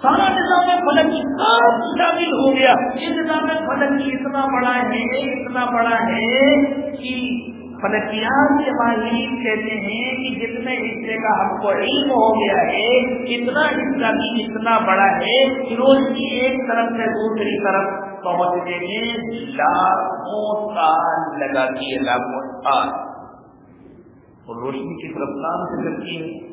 سارا نظام فلک سب شامل ہو گیا۔ یہ نظام فلک اتنا بڑا ہے، اتنا بڑا ہے کہ فلکیات کے ماہرین کہتے ہیں کہ جتنے حصے کا ہم کو علم ہو گیا ہے، اتنا حصہ بھی اتنا بڑا ہے کہ روز کی ایک طرف سے دوسری طرف پہنچنے میں لاکھوں سال لگاتی ہے، لاکھوں سال۔ اور روشنی کی رفتار سے چلتی ہے۔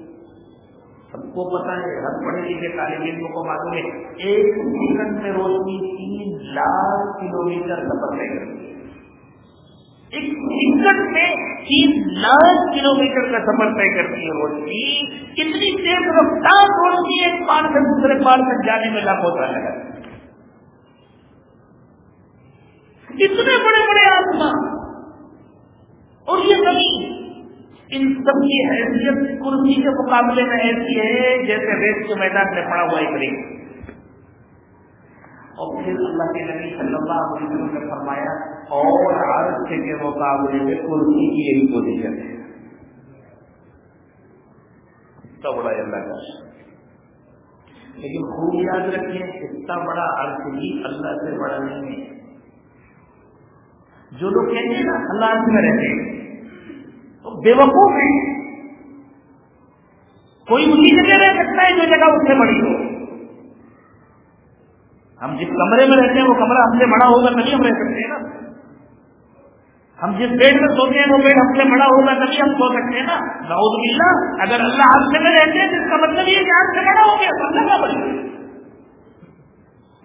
سب کو پتا ہے، ہر پڑھے لکھے طالب علموں کو معلوم ہے، ایک سیکنڈ میں روشنی تین لاکھ کلو میٹر سفر طے کرتی ہے ایک سیکنڈ میں تین لاکھ کلو میٹر کا سفر طے کرتی ہے روشنی۔ کتنی تیز رفتار روشنی ایک پار سے دوسرے پار تک جانے میں لاکھوں سال لگا۔ اتنے بڑے بڑے آسمان۔ اور یہ زمین۔ ان سب کی حیثیت کرسی کے مقابلے میں ایسی ہے جیسے ریت کے میدان میں پڑا ہوا ایک ریت۔ اور پھر اللہ کے نبی صلی اللہ علیہ وسلم نے فرمایا، اور عرض کے مقابلے میں کرسی کی یہی پوزیشن ہے۔ اتنا بڑا اللہ کا لیکن خوب یاد رکھیں، اتنا بڑا عرض بھی اللہ سے بڑا نہیں ہے۔ جو لوگ کہتے ہیں نا، اللہ میں رہتے ہیں۔ تو بے وقوف ہیں کوئی اسی جگہ رہ سکتا ہے جو جگہ اس سے بڑی ہو۔ ہم جس کمرے میں رہتے ہیں، وہ کمرہ ہم سے بڑا ہوگا تبھی ہم رہ سکتے ہیں نا۔ ہم جس بیڈ میں سوتے ہیں، وہ بیڈ ہم سے بڑا ہوگا تبھی ہم سو سکتے ہیں نا۔ نعوذ باللہ، اگر اللہ ہم سے میں رہتے ہیں جس کا مطلب یہ کہ ہم سے بڑا ہو گیا تو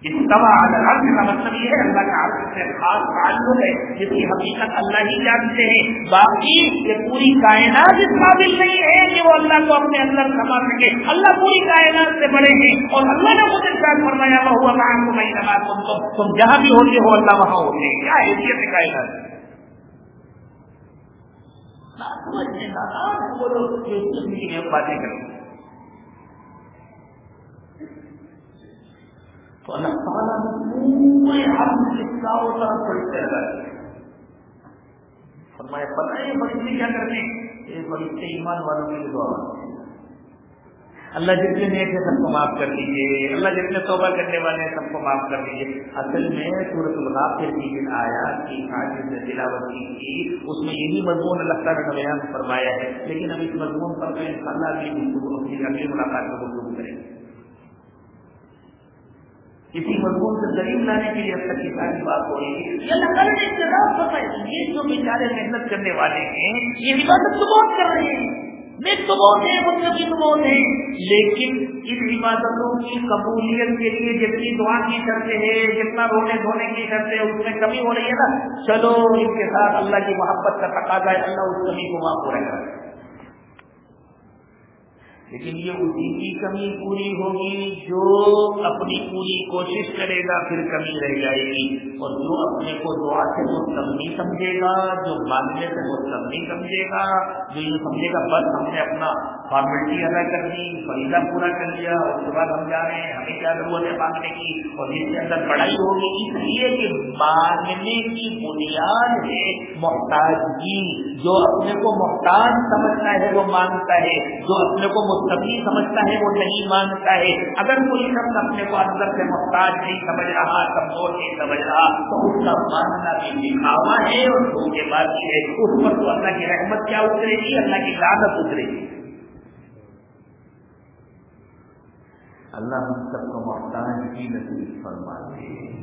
اللہ کا بڑی کا مطلب یہ ہے اللہ کا عرض سے خاص تعلق ہے، جس کی حقیقت اللہ ہی جانتے ہیں۔ باقی یہ پوری کائنات اس قابل نہیں ہے کہ وہ اللہ کو اپنے اندر سما سکے۔ اللہ پوری کائنات سے بڑے ہیں اور اللہ نے مجھے ساتھ فرمایا ہوا کام کو میں نماز تم تو تم جہاں بھی ہوتے ہو اللہ وہاں ہوتے ہیں کیا حیثیت ہے کائنات؟ باتیں کریں تو اللہ تعالیٰ پورے ہم چاہوں طرف پڑھتے رہا فرمایا پتہ ہے فرشتے کیا کرتے ہیں؟ یہ فرشتے ایمان والوں کے لیے دعا اللہ جتنے نیک ہے سب کو معاف کر دیجیے اللہ جتنے توبہ کرنے والے ہیں سب کو معاف کر دیجیے اصل میں سورت الغافر کی جن آیات کی حاجت نے تلاوت کی تھی، اس میں یہی مضمون اللہ تعالیٰ نے بیان فرمایا ہے۔ لیکن اب اس مضمون پر میں اللہ کی گفتگو اپنی اگلی ملاقات میں گفتگو کریں گے۔ کسی مضمون سے دلیل لانے کے لیے اب تک کی ساری بات ہو رہی ہے۔ یہ اللہ نے یہ جو بیچارے محنت کرنے والے ہیں، یہ عبادت تو بہت کر رہے ہیں۔ نیک تو بہت ہے مطلب تو بہت ہے لیکن ان عبادتوں کی قبولیت کے لیے جتنی دعا کی کرتے ہیں، جتنا رونے دھونے کی کرتے ہیں، اس میں کمی ہو رہی ہے نا۔ چلو ان کے ساتھ اللہ کی محبت کا تقاضا ہے، اللہ اس کمی کو وہاں پورا کر لیکن یہ اسی کی کمی پوری ہوگی جو اپنی پوری کوشش کرے گا، پھر کمی رہ جائے گی۔ اور جو اپنے کو دعا سے مطلب نہیں سمجھے گا، جو مانگنے سے مطلب نہیں سمجھے گا، جو یہ سمجھے گا، بس ہم نے اپنا فارمیلٹی ادا کر دی، فریضہ پورا کر لیا، اور اس کے بعد ہم جا رہے ہیں، ہمیں کیا ضرورت ہے مانگنے کی؟ اور جس کے اندر پڑھائی ہوگی۔ اس لیے کہ مانگنے کی بنیاد ہے محتاجگی جو اپنے کو محتاج سمجھتا ہے، وہ مانگتا ہے۔ جو اپنے کو مطلب مستقبل سمجھتا ہے، وہ نہیں مانگتا ہے۔ اگر کوئی شخص اپنے کو اندر سے محتاج نہیں سمجھ رہا، کمزور نہیں سمجھ رہا، تو اس کا مانگنا بھی دکھاوا ہے اور کے بعد ہے۔ اس پر تو اللہ کی رحمت کیا اترے گی؟ اللہ کی لادت اترے گی۔ اللہ ہم سب کو محتاج کی نصیب فرما دے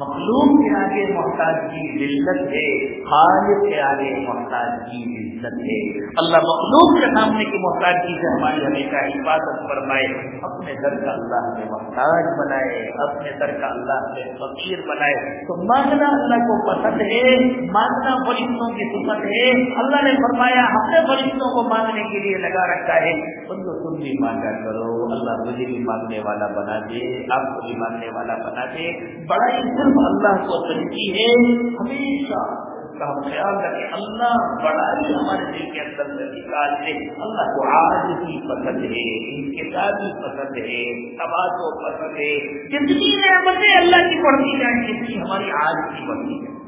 مخلوق کے آگے محتاج کی عزت ہے، خالق کے آگے محتاج کی عزت ہے۔ اللہ مخلوق کے سامنے کی محتاج کی سے ہماری ہمیشہ حفاظت فرمائے، اپنے در کا اللہ میں محتاج بنائے، اپنے در کا اللہ میں فقیر بنائے۔ تو مانگنا اللہ کو پسند ہے، مانگنا فرشتوں کی سمت ہے۔ اللہ نے فرمایا اپنے فرشتوں کو مانگنے کے لیے لگا رکھا ہے۔ ان کو تم بھی مانگا کرو، اللہ مجھے بھی مانگنے والا بنا دے، آپ کو بھی مانگنے والا بنا دے۔ بڑا ہی ہم اللہ کو سنتی ہے ہمیشہ کا خیال رکھے اللہ بڑا ہی ہمارے دل کے اندر سے نکال دے اللہ کو آج بھی پسند ہے، ان کے ساتھ بھی پسند ہے، تباہ پسند ہے۔ جتنی نعمتیں اللہ کی پڑھتی جائیں جتنی ہماری آج کی بڑھتی ہے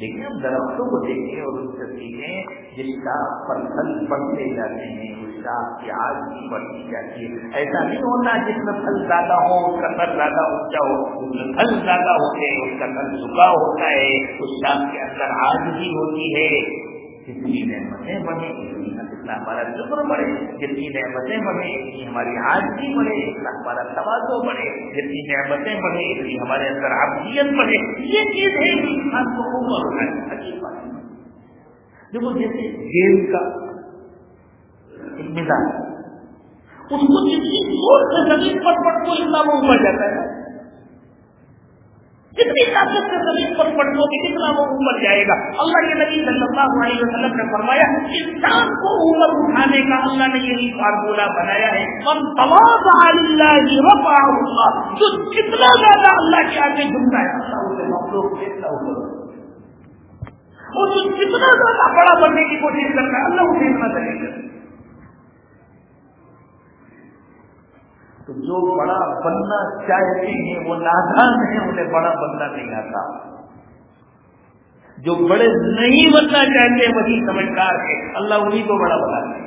لیکن ہم درختوں کو دیکھیں اور ان سے سیکھیں جس کا پر پھل بڑھتے جاتے ہیں، اس کا کی بھی بڑھتی جاتی ہے۔ ایسا نہیں ہونا جس میں پھل زیادہ ہو اس کا پھل زیادہ اونچا ہو اس میں پھل زیادہ ہوتے ہیں، اس کا پھل جھکا ہوتا ہے، اس شام کے اندر آگ بھی ہوتی ہے۔ جتنی نعمتیں بڑھیں اتنی اتنا ہمارا شکر بڑھے، جتنی نعمتیں بڑھیں اتنی ہماری آجی بڑھے، اتنا ہمارا توازو بڑھے، جتنی نعمتیں بڑھے اتنی ہمارے اندر آبدیت بڑھے۔ یہ چیز ہے انسان کو عمر اٹھانے عجیب بات دیکھو، جیسے گیم کا مزاج اس کو جتنی زور سے زمین پر پڑ کو اتنا وہ اوپر جاتا ہے کتنی طاقت سے زمین پر پڑھو گے، کتنا وہ اوپر جائے گا؟ اللہ کے نبی صلی اللہ علیہ وسلم نے فرمایا، انسان کو اوپر اٹھانے کا اللہ نے یہی فارمولہ بنایا ہے ہم تمام اللہ. جو کتنا زیادہ اللہ کے آگے جھکتا ہے، اللہ اسے مخلوق دیکھتا اوپر اور جو کتنا زیادہ بڑا بننے کی کوشش کرتا ہے، اللہ اسے اتنا کرے گا۔ تو جو بڑا بننا چاہتے ہیں وہ نادان ہیں انہیں بڑا بننا نہیں آتا۔ جو بڑے نہیں بننا چاہتے، وہی سمجھدار ہے۔ اللہ انہیں کو بڑا بنا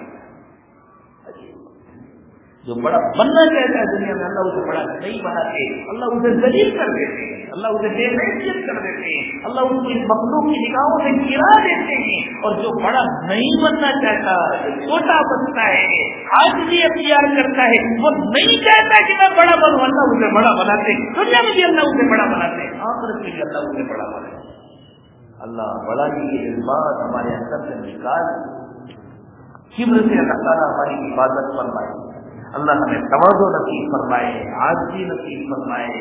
جو بڑا بننا چاہتا ہے دنیا میں، اللہ اسے بڑا نہیں بناتے۔ اللہ اسے ذلیل کر دیتے ہیں۔ اللہ اسے بے حیثیت کر دیتے ہیں۔ اللہ اس کو اس مخلوق کی نگاہوں سے گرا دیتے ہیں۔ اور جو بڑا نہیں بننا چاہتا، جو چھوٹا بنتا ہے، آج بھی اختیار کرتا ہے، وہ نہیں چاہتا کہ میں بڑا بنوں۔ اللہ اسے بڑا بناتے دنیا میں بھی اللہ اسے بڑا بناتے آخرت میں بھی اللہ اسے بڑا بناتے اللہ بڑا ہی یہ جذبات ہمارے اندر سے نکال کبر سے اللہ تعالیٰ ہماری حفاظت فرمائے۔ اللہ ہمیں توازو نصیب فرمائے آجی نصیب فرمائے،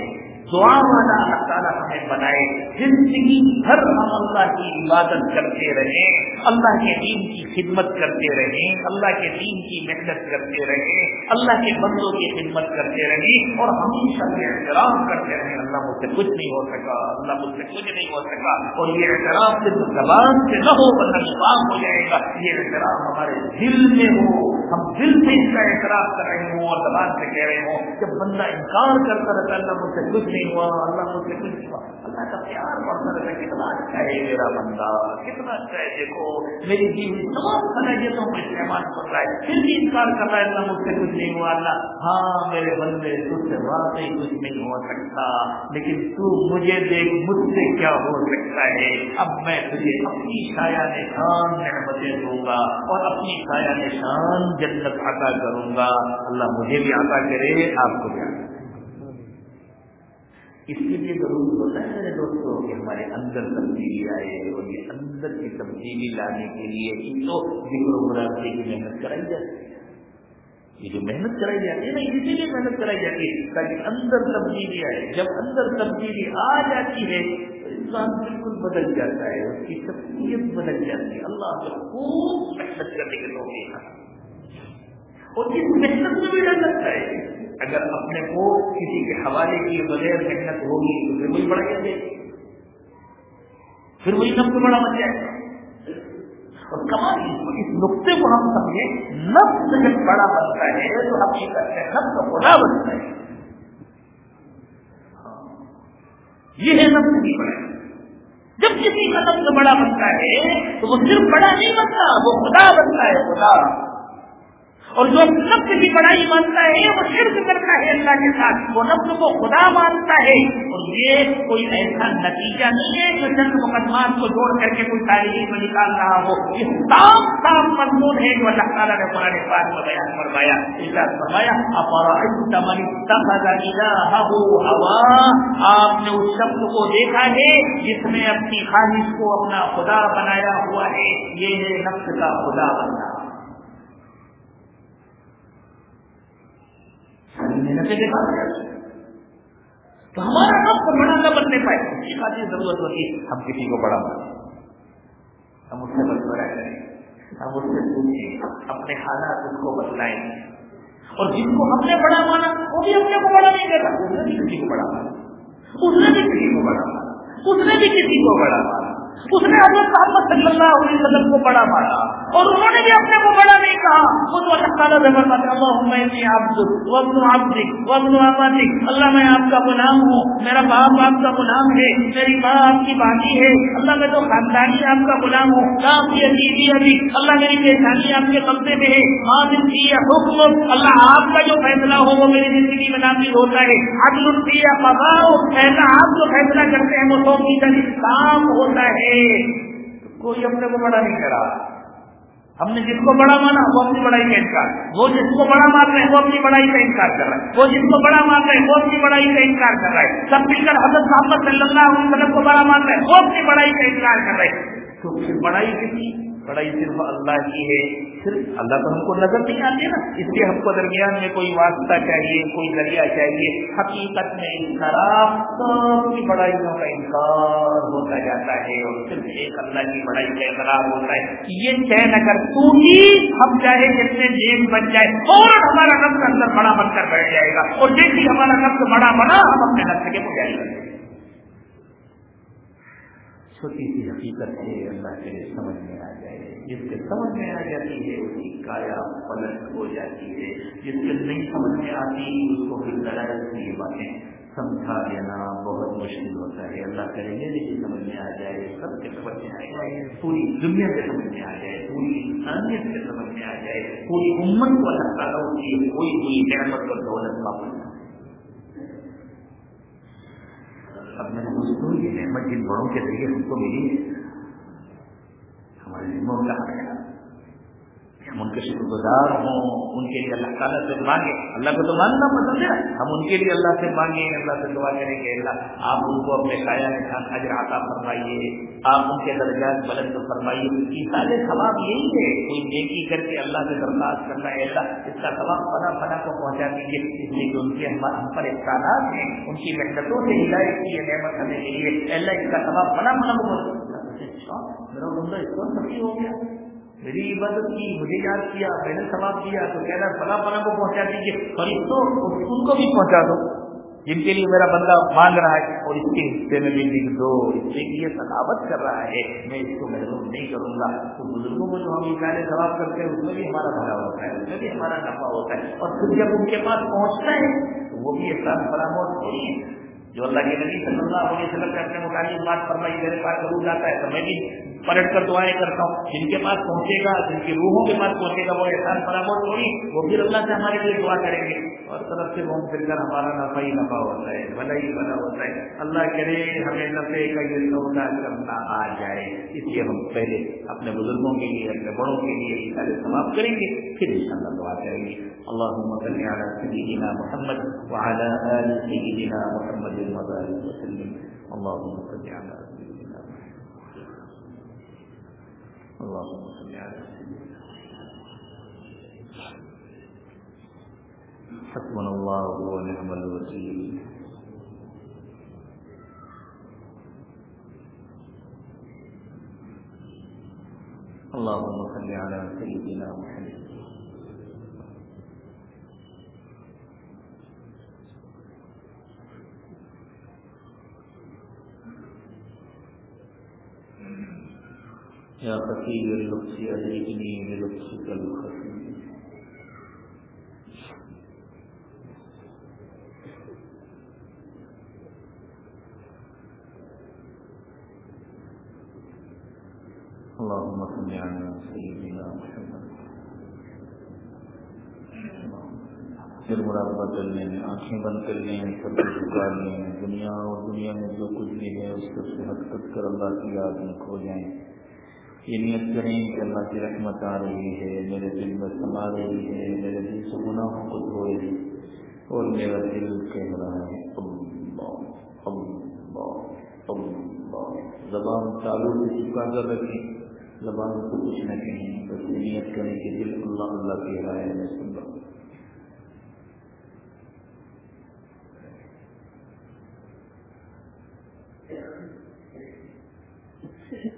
دعا والا اللہ تعالیٰ ہمیں بنائے، زندگی بھر ہم اللہ کی عبادت کرتے رہیں، اللہ کے دین کی خدمت کرتے رہیں اللہ کے دین کی محنت کرتے رہیں اللہ کے بندوں کی خدمت کرتے رہیں اور ہمیشہ یہ احترام کرتے رہیں اللہ مجھ سے کچھ نہیں ہو سکا، اللہ مجھ سے کچھ نہیں ہو سکا اور یہ احترام صرف زبان سے نہ ہو ورنہ نظام ہو جائے گا۔ یہ احترام ہمارے دل میں ہو۔ ہم دل سے اس کا اعتراف کر رہے ہوں اور زبان سے کہہ رہے ہوں، جب بندہ انکار کرتا رہتا اللہ مجھ سے کچھ نہیں ہوا، اللہ مجھ سے کچھ نہیں ہوا۔ پیار پڑتا رہتا کتنا اچھا ہے میرا بندہ، کتنا اچھا ہے، دیکھو، میری جیوی تمام صلاحیتوں کو استعمال کر رہا ہے، پھر بھی انکار کر رہا ہے اللہ مجھ سے کچھ نہیں ہوا اللہ ہاں میرے بندے، تجھ سے واقعی کچھ نہیں ہو سکتا، لیکن تو مجھے دیکھ، مجھ سے کیا ہو سکتا ہے؟ اب میں تجھے اپنی سایہ نشان نعمتیں دوں گا اور اپنی سایہ نشان جنت عطا کروں گا۔ اللہ مجھے بھی عطا کرے، آپ کو بھی عطا اس کے لیے ضروری ہوتا ہے میرے دوستوں کہ ہمارے اندر تبدیلی آئے اور یہ اندر کی تبدیلی لانے کے لیے تو ذکر و مرادے کی محنت کرائی جاتی ہے یہ جو محنت کرائی جاتی ہے نا، اسی لیے محنت کرائی جاتی ہے تاکہ اندر تبدیلی آئے۔ جب اندر تبدیلی آ جاتی ہے تو انسان بالکل بدل جاتا ہے، اس کی شخصیت بدل جاتی ہے۔ اللہ سے خوب محنت کرنے کے لوگ اور اس محنت میں بھی ڈر لگتا ہے۔ اگر اپنے کو کسی کے حوالے کیے بغیر محنت ہوگی تو پھر وہی بڑا جائے پھر وہی نفس بڑا بن جائے گا۔ اور کمال اس نقطے کو ہم سمجھیں، نفس جب بڑا بنتا ہے تو ہم یہ کرتے ہیں نفس خدا بنتا ہے۔ ہاں۔ یہ ہے نفس کی بڑا جب کسی کا نفس بڑا بنتا ہے تو وہ صرف بڑا نہیں بنتا، وہ خدا بنتا ہے، خدا۔ اور جو نفس کی بڑائی مانتا ہے، وہ شرک کرتا ہے اللہ کے ساتھ، وہ نفس کو خدا مانتا ہے۔ اور یہ کوئی ایسا نتیجہ نہیں ہے جو چند مقدمات کو جوڑ کر کے کوئی تاریخی میں نکال رہا ہو۔ یہ صاف صاف مضمون ہے جو اللہ تعالیٰ نے قرآن پاک میں بیان فرمایا۔ ارشاد فرمایا ہوا آپ نے اس شخص کو دیکھا ہے جس نے اپنی خواہش کو اپنا خدا بنایا ہوا ہے۔ یہ ہے نفس کا خدا بننا۔ محنتیں ہاں۔ دیکھا تو ہمارا نفس بڑا نہ بننے پائے۔ اس کی خاطر ضرورت ہوتی ہم کسی کو بڑا مانے ہم اس سے مشورہ کریں۔ ہم اس سے پوچھیں۔ اپنے حالات اس کو بتلائیں۔ اور جن کو ہم نے بڑا مانا، وہ بھی اپنے کو بڑا نہیں دیتا اس نے بھی کسی کو بڑا مانا۔ اس نے بھی کسی کو بڑا مانا۔ اس نے بھی کسی کو بڑا مانا۔ اس نے حضرت محمد صلی اللہ علیہ وسلم کو بڑا مانا۔ اور انہوں نے بھی اپنے کو بڑا نہیں کہا۔ وہ تو اللہ تعالیٰ سے فرماتے اللہ عبد، وابن عبدک، وابن عبادک اللہ میں آپ کا غلام ہوں، میرا باپ آپ کا غلام ہے، میری ماں آپ کی باقی ہے۔ اللہ میں تو خاندانی آپ کا غلام ہوں آپ کی عزیزی ابھی۔ اللہ میری پریشانی آپ کے قبضے میں ہے۔ ماں زندگی یا حکم، اللہ آپ کا جو فیصلہ ہو، وہ میری زندگی میں نافذ ہوتا ہے۔ عدل الفی یا پباؤ ایسا آپ جو فیصلہ کرتے ہیں، وہ سو فیصد کام ہوتا ہے۔ کوئی اپنے کو بڑا نہیں کرا۔ ہم نے جس کو بڑا مانا وہ اپنی بڑائی کا انکار وہ جس کو بڑا مان رہے ہیں وہ اپنی بڑائی کا انکار کر رہا ہے۔ وہ جس کو بڑا مان رہے ہیں وہ اپنی بڑائی کا انکار کر رہا ہے۔ سب مل کر حضرت محمد صلی اللہ علیہ وسلم کو بڑا مان رہے ہیں وہ اپنی بڑائی کا انکار کر رہے ہیں تو پھر بڑائی کسی بڑائی صرف اللہ کی ہے۔ صرف اللہ تو ہم کو نظر نہیں آتی نا۔ اس لیے ہم کو درمیان میں کوئی واسطہ چاہیے، کوئی ذریعہ چاہیے۔ حقیقت میں خراب سب کی بڑائیوں کا انکار ہوتا جاتا ہے اور صرف ایک اللہ کی بڑائی کا اقرار ہوتا ہے یہ چین اگر تو ہی ہم چاہے جتنے نیک بن جائے اور ہمارا نفس اندر بڑا بن کر بیٹھ جائے گا۔ اور جیسے ہمارا نفس بڑا بنا، ہم اپنے نفس کے پجاری بن جائیں۔ چھوٹی سی حقیقت ہے اللہ کے سمجھ میں جس کے سمجھ میں آ جاتی ہے اس کی کایا پلٹ ہو جاتی ہے۔ جس کے نہیں سمجھ میں آتی، اس کو پھر لڑائی کی باتیں سمجھا دینا بہت مشکل ہوتا ہے۔ اللہ کرے گے لیکن سمجھ میں آ جائے، سب کے سمجھ میں آ جائے، پوری دنیا کے سمجھ میں آ جائے، پوری انسانیت کے سمجھ میں آ جائے، پوری امت کو اللہ تعالیٰ کی کوئی کوئی نعمت اور دولت واپس اب میں نے دوستوں یہ نعمت جن بڑوں کے ذریعے ہم کو ملی ہے۔ ہمارے ذمہ کا حق ہے ہم ان کے شکر گزار ہوں، ان کے لیے اللہ تعالیٰ سے مانگے اللہ کو تو مانگنا پسند ہے۔ ہم ان کے لیے اللہ سے مانگیں اللہ سے دعا کریں گے۔ اللہ، آپ ان کو اپنے قایا میں حجر عطا فرمائیے۔ آپ ان کے درجات بلند فرمائیے۔ یہ سارے ثواب یہی ہے، کوئی نیکی کر کے اللہ سے درخواست کرنا ہے، اللہ اس کا ثواب فنا فنا کو پہنچا دیجیے۔ اس لیے کہ ان کے ہم پر احسانات ہیں، ان کی محنتوں سے ہدایت کی نعمت ہمیں ملی ہے۔ اللہ اس کا ثواب فنا فنا کو میرا بندہ اس کو سخی ہو گیا میری عبادت کی، مجھے یاد کیا، میں نے ثواب کیا تو کہنا فلاں فلاں کو پہنچا دیجیے اور اس کو ان کو بھی پہنچا دو۔ جن کے لیے میرا بندہ مانگ رہا ہے، اور اس کے حصے میں بھی لکھ دو۔ اس سے یہ سخاوت کر رہا ہے۔ میں اس کو محروم نہیں کروں گا۔ تو بزرگوں کو جو ہم اشارے ثواب کرتے ہیں، اس میں بھی ہمارا بھلا ہوتا ہے، اس میں بھی ہمارا نفع ہوتا ہے۔ اور پھر جب ان کے پاس پہنچتا ہے، تو وہ بھی احسان فراموش تھوڑی ہے جو اللہ کے نبی صلی اللہ علیہ وسلم کے اپنے متعلق بات فرمائی، میرے پاس ضرور جاتا ہے تو میں بھی پلٹ کر دعائیں کرتا ہوں۔ جن کے پاس پہنچے گا، جن کی روحوں کے پاس پہنچے گا، وہ احسان فراموش ہوگی وہ پھر اللہ سے ہمارے لیے دعا کریں گے۔ اور طرف سے گھوم پھر کر ہمارا نفع ہی نفع ہوتا ہے بھلا ہی بھلا ہوتا ہے۔ اللہ کرے، ہمیں نفے کا یہ سودا کرنا آ جائے۔ اس لیے ہم پہلے اپنے بزرگوں کے لیے، اپنے بڑوں کے لیے یہ سارے سماپت کریں گے، پھر ان شاء اللہ دعا کریں گے۔ اللہ سيدنا محمد وعلى آل سيدنا محمد وبارك وسلم۔ اللهم صل على اللهم صل على سيدنا حسبنا الله ونعم الوكيل. اللهم صل على سيدنا محمد. يا خفي اللطف أدركني بلطفك الخفي. اللهم صل على سيدنا محمد. پھر مراقبہ کر لیں آنکھیں بند کر لیں سب کچھ جھکا لیں، دنیا اور دنیا میں جو کچھ بھی ہے، اس کو صحت کر کر اللہ کی یاد میں کھو جائیں۔ یہ نیت کریں کہ اللہ کی رحمت آ رہی ہے، میرے دل میں سما رہی ہے، میرے دل سے گناہوں کو دھو رہی اور میرا دل کہہ رہا ہے زبان چالو سے چپکا کر رکھیں، زبان کو کچھ نہ کہیں، بس یہ نیت کریں کہ دل اللہ اللہ کہہ رہا ہے میں سن رہا ہوں لا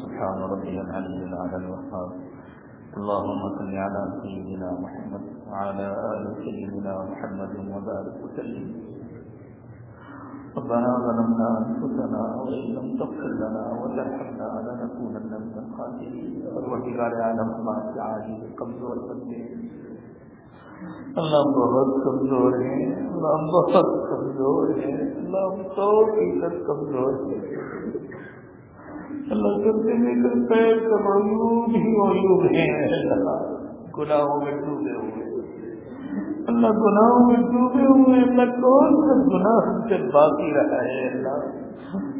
سبحان ربي العلي العلى الوهاب. اللهم صل على سيدنا محمد وعلى آل سيدنا محمد وبارك وسلم. ربنا ظلمنا أنفسنا وإن لم تغفر لنا وترحمنا لنكونن من الخاسرين. والوكيل عالم ما في عاجز القبض والقدر اللہ بہت کمزور ہے اللہ بہت کمزور ہے اللہ سو فیصد کمزور ہے اللہ سب سے لے کر پیر کا معیوب ہی معیوب ہے۔ اللہ گناہوں میں ڈوبے ہوئے۔ اللہ گناہوں میں ڈوبے ہوئے۔ اللہ کون سا گناہ ہم سے باقی رہا ہے؟ اللہ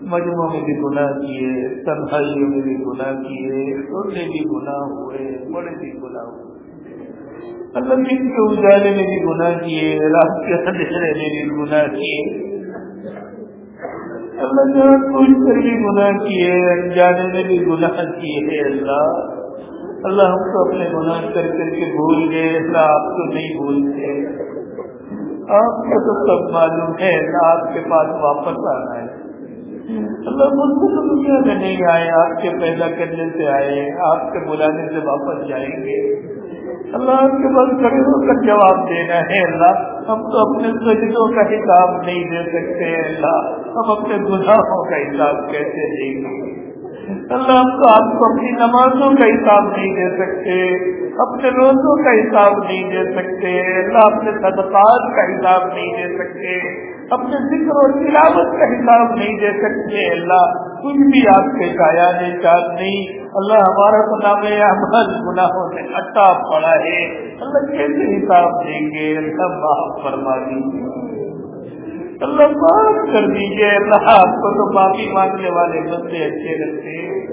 مجموعوں میں بھی گناہ کیے، تنہائیوں میں بھی گناہ کیے چھوٹے بھی گناہ ہوئے، بڑے بھی گناہ ہوئے۔ اللہ دن کے اجالے میں بھی گناہ کیے، رات کے اندھیرے میں بھی گناہ کیے۔ اللہ جہاں کچھ کر بھی گناہ کیے انجانے میں بھی گناہ کیے اللہ۔ اللہ ہم کو اپنے گناہ کر کر کے بھول گئے اللہ آپ کو نہیں بھولتے۔ آپ کو تو سب معلوم ہے اللہ آپ کے پاس واپس آنا ہے۔ اللہ مجھ کو تو دنیا میں نہیں آئے، آپ کے پیدا کرنے سے آئے، آپ کے بلانے سے واپس جائیں گے۔ اللہ آپ کے پاس کھڑے ہو کر جواب دینا ہے اللہ۔ ہم تو اپنے سجدوں کا حساب نہیں دے سکتے اللہ۔ ہم اپنے گناہوں کا حساب کیسے دیں گے اللہ ہم تو آپ کو اپنی نمازوں کا حساب نہیں دے سکتے۔ اپنے روزوں کا حساب نہیں دے سکتے۔ اللہ اپنے صدقات کا حساب نہیں دے سکتے۔ اپنے ذکر و تلاوت کا حساب نہیں دے سکتے۔ اللہ کچھ بھی آپ کے کایا نہیں چاہت نہیں۔ اللہ ہمارا تو نام گناہوں سے اٹا پڑا ہے۔ اللہ کیسے حساب دیں گے؟ اللہ معاف فرما دیجیے اللہ معاف کر دیجیے اللہ آپ کو تو معافی مانگنے والے بندے اچھے لگتے ہیں۔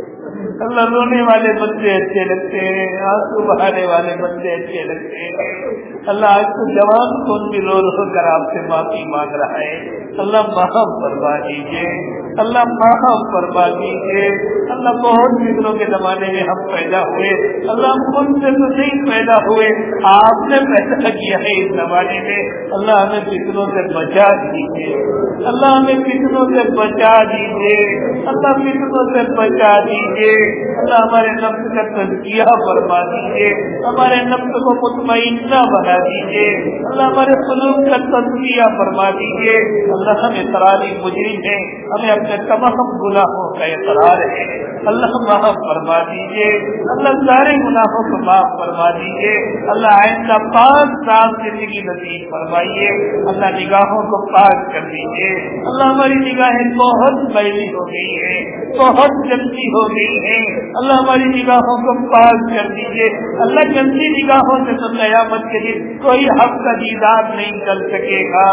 اللہ رونے والے بندے اچھے لگتے ہیں، آنسو بہانے والے بندے اچھے لگتے ہیں۔ اللہ آج تو جوان کون بھی رو رو کر آپ سے معافی مانگ رہا ہے۔ اللہ معاف فرما دیجیے اللہ معاف فرما دیجیے اللہ بہت فکروں کے زمانے میں ہم پیدا ہوئے، اللہ ہم خود سے تو نہیں پیدا ہوئے، آپ نے پیدا کیا ہے اس زمانے میں، اللہ ہمیں فکروں سے بچا دیجیے اللہ ہمیں فکروں سے بچا دیجیے اللہ فکروں سے بچا دیجیے اللہ ہمارے نفس کا تجزیہ فرما دیجیے ہمارے نفس کو مطمئنہ بنا دیجیے اللہ ہمارے سلوک کا تجزیہ فرما دیجیے اللہ ہم اقراری مجرم ہے ہمیں اپنے تمام گناہوں کا اقرار ہے۔ اللہ معاف فرما دیجیے اللہ سارے گناہوں کو معاف فرما دیجیے اللہ آئندہ پانچ سال زندگی نصیب فرمائیے۔ اللہ نگاہوں کو پاک کر دیجیے اللہ ہماری نگاہیں بہت میلی ہو گئی ہے بہت گندی ہو گئی ہے اللہ ہماری نگاہوں کو پاک کر دیجیے اللہ گندی نگاہوں سے تو قیامت کے دن کوئی حق کا دیدار نہیں کر سکے گا۔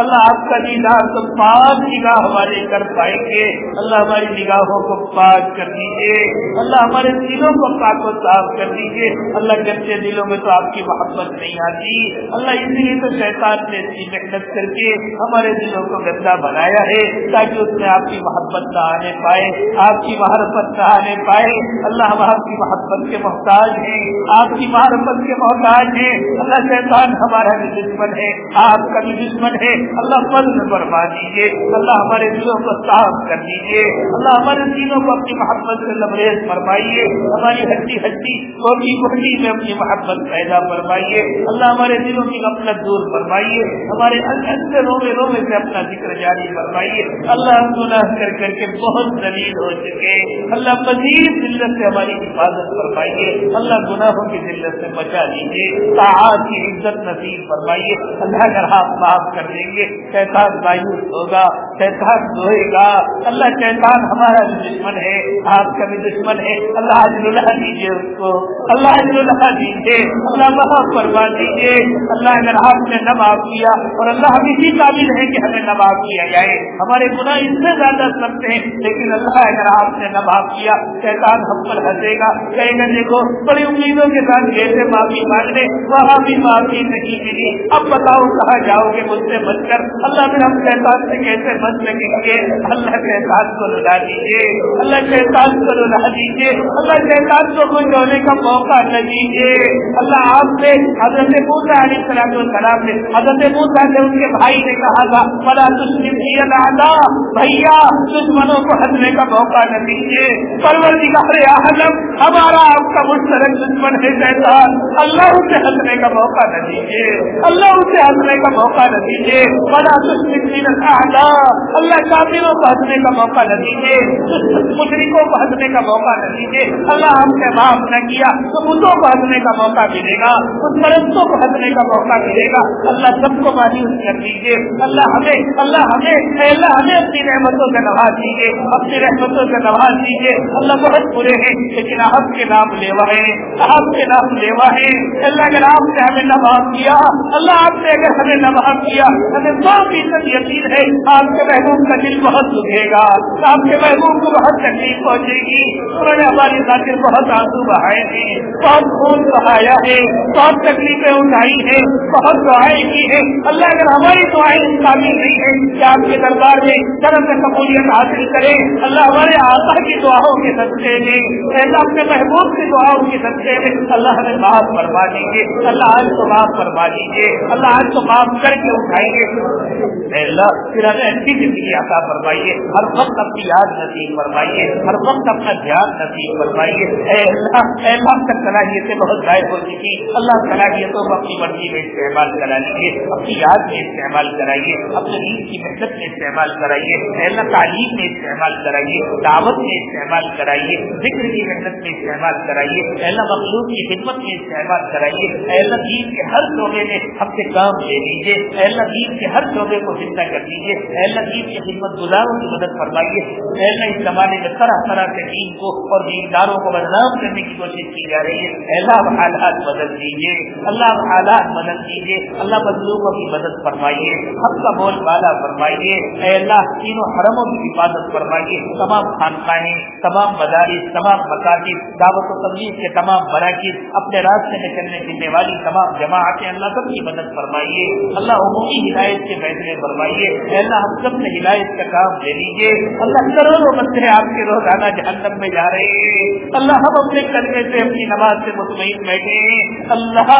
اللہ آپ کا دیدار تو پاک نگاہ والے کر پائے پائیں گے۔ اللہ ہماری نگاہوں کو پاک کر دیجیے اللہ ہمارے دلوں کو پاک و صاف کر دیجیے اللہ گندے دلوں میں تو آپ کی محبت نہیں آتی۔ اللہ اس لیے تو شیطان نے اتنی محنت کر کے ہمارے دلوں کو گندا بنایا ہے تاکہ اس میں آپ کی محبت نہ آنے پائے۔ آپ کی محبت نہ آنے پائے۔ اللہ ہم آپ کی محبت کے محتاج ہیں۔ آپ کی محبت کے محتاج ہیں۔ اللہ شیطان ہمارا بھی دشمن ہے۔ آپ کا بھی دشمن ہے۔ اللہ فضل فرما دیجیے اللہ ہمارے دلوں کو صاف کر دیجیے اللہ ہمارے دلوں کو اپنی محبت سے لبریز فرمائیے۔ ہماری ہڈی ہڈی کوٹی کوٹی میں اپنی محبت پیدا فرمائیے۔ اللہ ہمارے دلوں کی غفلت دور فرمائیے۔ ہمارے اندر رومے رومے سے اپنا ذکر جاری فرمائیے۔ اللہ ہم گناہ کر کر کے بہت دلیل ہو چکے۔ اللہ مزید ذلت سے ہماری حفاظت فرمائیے۔ اللہ گناہوں کی ذلت سے بچا دیجیے تعاج کی عزت نصیب فرمائیے۔ اللہ اگر آپ معاف کر دیں گے، شیطان مایوس ہوگا، شیطان روئے گا۔ اللہ شیطان ہمارا بھی دشمن ہے، آپ کا بھی دشمن ہے، اللہ اللہ دیجیے اس کو، اللہ اللہ دیجیے اللہ معاف فرما دیجیے اللہ اگر آپ نے نہ معاف کیا اور اللہ ہم اسی قابل ہے کہ ہمیں نہ معاف کیا جائے۔ ہمارے گناہ اس سے زیادہ سکتے ہیں، لیکن اللہ اگر آپ نے نہ معاف کیا، شیطان ہم پر ہنسے گا، کہے گا، دیکھو، بڑی امیدوں کے ساتھ جیسے معافی مانگنے، وہاں بھی معافی نہیں ملی۔ اب بتاؤ، کہاں جاؤ گے؟ مجھ سے بچ کر۔ اللہ پھر ہم شیطان سے کیسے بچ سکیں گے؟ اللہ شیطان کو لڑا دیجیے اللہ شیطان کو لڑا دیجیے اللہ شیطان کو کوئی ہونے کا موقع نہ دیجیے اللہ، آپ سے حضرت موسا علیہ السلام السلام نے حضرت موسا سے ان کے بھائی نے کہا تھا بڑا دشمن بھیا، دشمنوں کو ہنسنے کا موقع نہ دیجیے پرور اعظم، ہمارا آپ کا مشترک دشمن ہے شیطان۔ اللہ اسے ہنسنے کا موقع نہ دیجیے اللہ اسے ہنسنے کا موقع نہ دیجیے بڑا دشمن اللہ، کافروں کو ہنسنے کا موقع نہ دیجیے مشرقوں کو ہنسنے کا موقع نہ دیجیے اللہ ہم نے معاف نہ کیا تو بتوں کو ہنسنے کا موقع ملے گا ان پرستوں کو ہنسنے کا موقع ملے گا۔ اللہ سب کو مایوس کر دیجیے اللہ ہمیں اللہ ہمیں اللہ ہمیں اپنی رحمتوں سے نواز دیجیے اپنی رحمتوں سے نواز دیجیے اللہ بہت برے ہیں، لیکن آپ کے نام لیوا ہے آپ کے نام لیوا ہے اللہ اگر آپ نے ہمیں نواز کیا، اللہ آپ نے اگر ہمیں نواز کیا، ہمیں سو فیصد یقین ہے، آپ کے محبوب کا دل بہت دکھے گا۔ آپ کے محبوب کو بہت تکلیف پہنچے گی۔ انہوں نے ہماری خاطر بہت آنسو بہائے ہیں۔ بہت خون بہایا ہے۔ بہت تکلیفیں اٹھائی ہیں۔ بہت دعائیں کی ہیں۔ اللہ اگر ہماری دعائیں قابل نہیں ہے کہ آپ کے دربار میں طرف سے قبولیت حاصل کرے، اللہ ہمارے آقا کی دعاؤں کے سدقے میں اللہ اپنے محبوب کی دعاؤں کے سدقے میں اللہ ہمیں معاف فرما دیجیے اللہ آج کو معاف فرما دیجیے اللہ آج کو معاف کر کے اٹھائیں گے اللہ، پھر ہمیں اچھی زندگی عطا فرمائیے۔ ہر وقت اپنی یاد نصیب فرمائیے، ہر وقت اپنا دھیان نصیب فرمائیے۔ اے اللہ اے اللہ تک صلاحیتیں بہت ضائع ہو چکی۔ اللہ صلاحیتوں کو اپنی مرضی میں استعمال کرا لیجیے اپنی یاد میں استعمال کرائیے، اپنے نیند کی محنت میں استعمال کرائیے، اے اللہ، تعلیم میں استعمال کرائیے، دعوت میں استعمال کرائیے، ذکر کی محنت میں استعمال کرائیے، اے اللہ، مخلوق کی خدمت میں استعمال کرائیے، اے اللہ، دین کے ہر شعبے میں ہم سے کام لے لیجیے اے اللہ، دین کے ہر شعبے کو زندہ کر دیجیے اے اللہ، دین کی خدمت گزاروں کی مدد فرمائیے۔ اللہ اس زمانے میں طرح طرح سے دین کو اور دینداروں کو بدنام کرنے کی کوشش کی جا رہی ہے۔ اللہ حالات بدل دیجیے اللہ حالات بدل دیجیے اللہ مظلوموں کی مدد فرمائیے۔ حق کا بول بالا فرمائیے۔ اے اللہ، تینوں حرموں کی حفاظت فرمائیے۔ تمام خانقاہیں، تمام مدارس، تمام مکاتب، دعوت و تبلیغ کے تمام مراکز، اپنے راستے میں چلنے چلنے والی تمام جماعتیں اللہ سب کی مدد فرمائیے۔ اللہ عمومی ہدایت کے فیصلے فرمائیے۔ اے اللہ، ہم سب نے ہدایت کا کام دے لیجیے اللہ کروڑوں بچے آپ کے روزانہ جہنم میں جا رہے ہیں۔ اللہ ہم اپنے کرنے سے اپنی نماز سے مطمئن بیٹھے ہیں۔ اللہ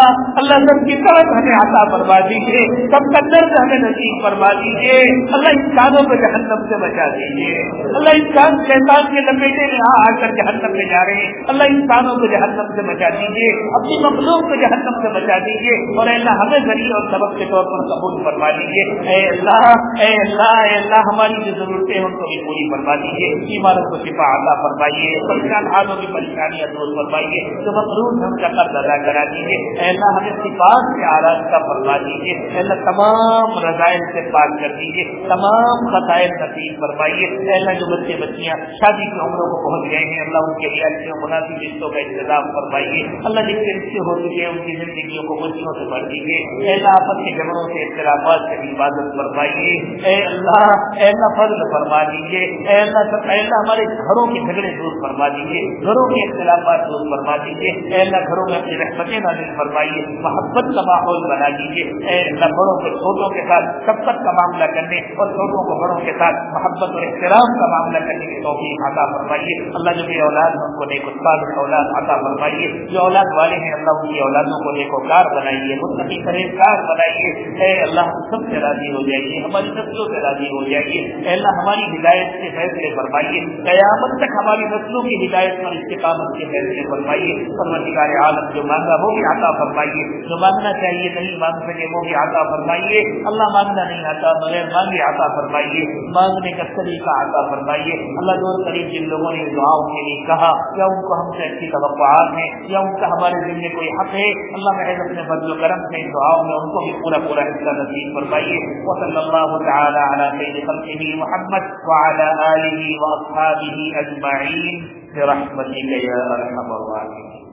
اللہ سب کی طرف ہمیں عطا فرما دیجیے سب کا درد ہمیں نصیب فرما دیجیے اللہ انسانوں کو جہنم سے بچا دیجیے اللہ انسان شیطان کے لپیٹے میں آ کر جہنم میں جا رہے ہیں۔ اللہ انسانوں کو جہنم سے بچا دیجیے اپنی مخلوق کو جہنم سے بچا دیجیے اور اللہ، ہمیں ذریعہ اور سبق کے طور پر قبول فرما دیجیے اے اللہ اے اللہ اے اللہ، ہماری جو ضرورتیں ان کو بھی پوری فرما دیجیے عمارت کو شفا عطا فرمائیے۔ پریشان حالوں کی پریشانیاں دور فرمائیے۔ جو مقروض ہم کا قرض ادا کرا دیجیے اے اللہ ہمیں صفات کے آراز کا فرما دیجیے۔ اے اللہ تمام رضائل سے پاک کر دیجیے۔ تمام خطائل نصیب فرمائیے۔ اے اللہ جو بچے بچیاں شادی کی عمروں کو پہنچ گئے ہیں، اللہ ان کے لیے اچھے مناسب رشتوں کا انتظام فرمائیے۔ اللہ جن کے رشتے ہو چکے ہیں، ان کی زندگیوں کو خوشیوں سے بھر دیجیے۔ اے اللہ آپس کے جگہوں سے اختلافات سے حفاظت فرمائیے۔ اے اللہ اے اللہ فضل فرما دیجیے اے اللہ اے اللہ ہمارے گھروں کے جھگڑے دور فرما دیجیے گھروں کے اختلافات دور فرما دیجیے اے اللہ گھروں میں اپنی رحمتیں نازل فرمائیے۔ محبت کا ماحول بنا دیجیے اے اللہ بڑوں کے چھوٹوں کے ساتھ شفقت کا معاملہ کرنے اور چھوٹوں کو بڑوں کے ساتھ محبت اور احترام کا معاملہ کرنے کی توفیق عطا فرمائیے۔ اللہ جو بھی اولاد ان کو نیک استاد اولاد عطا فرمائیے۔ جو اولاد والے ہیں، اللہ ان کی اولادوں کو نیک کار بنائیے مستقی پرہیزگار بنائیے۔ اے اللہ سب سے راضی ہو جائیے، ہماری نسلوں سے راضی ہو جائیے۔ اے اللہ ہماری ہدایت سے فیصلے فرمائیے۔ قیامت تک ہماری نسلوں کی ہدایت پر استقامت کے فیصلے فرمائیے۔ پرورتگار عالم جو مانگا وہ بھی عطا فرمائیے۔ جو مانگنا چاہیے نہیں مانگ سکے وہ بھی عطا فرمائیے۔ اللہ مانگنا نہیں آتا بغیر مانگے عطا فرمائیے۔ مانگنے کا طریقہ عطا فرمائیے۔ اللہ دور قریب جن لوگوں نے دعاؤں کے لیے کہا، یا ان کو ہم سے اچھی توقعات ہیں، یا ان کا ہمارے دل میں کوئی حق ہے، اللہ محض اپنے فضل و کرم سے دعاؤں میں ان کو بھی پورا پورا حصہ نصیب فرمائیے۔ وصلی اللہ تعالی علی سید محمد محمد وعلى آله وأصحابه أجمعين برحمتك يا أرحم الراحمين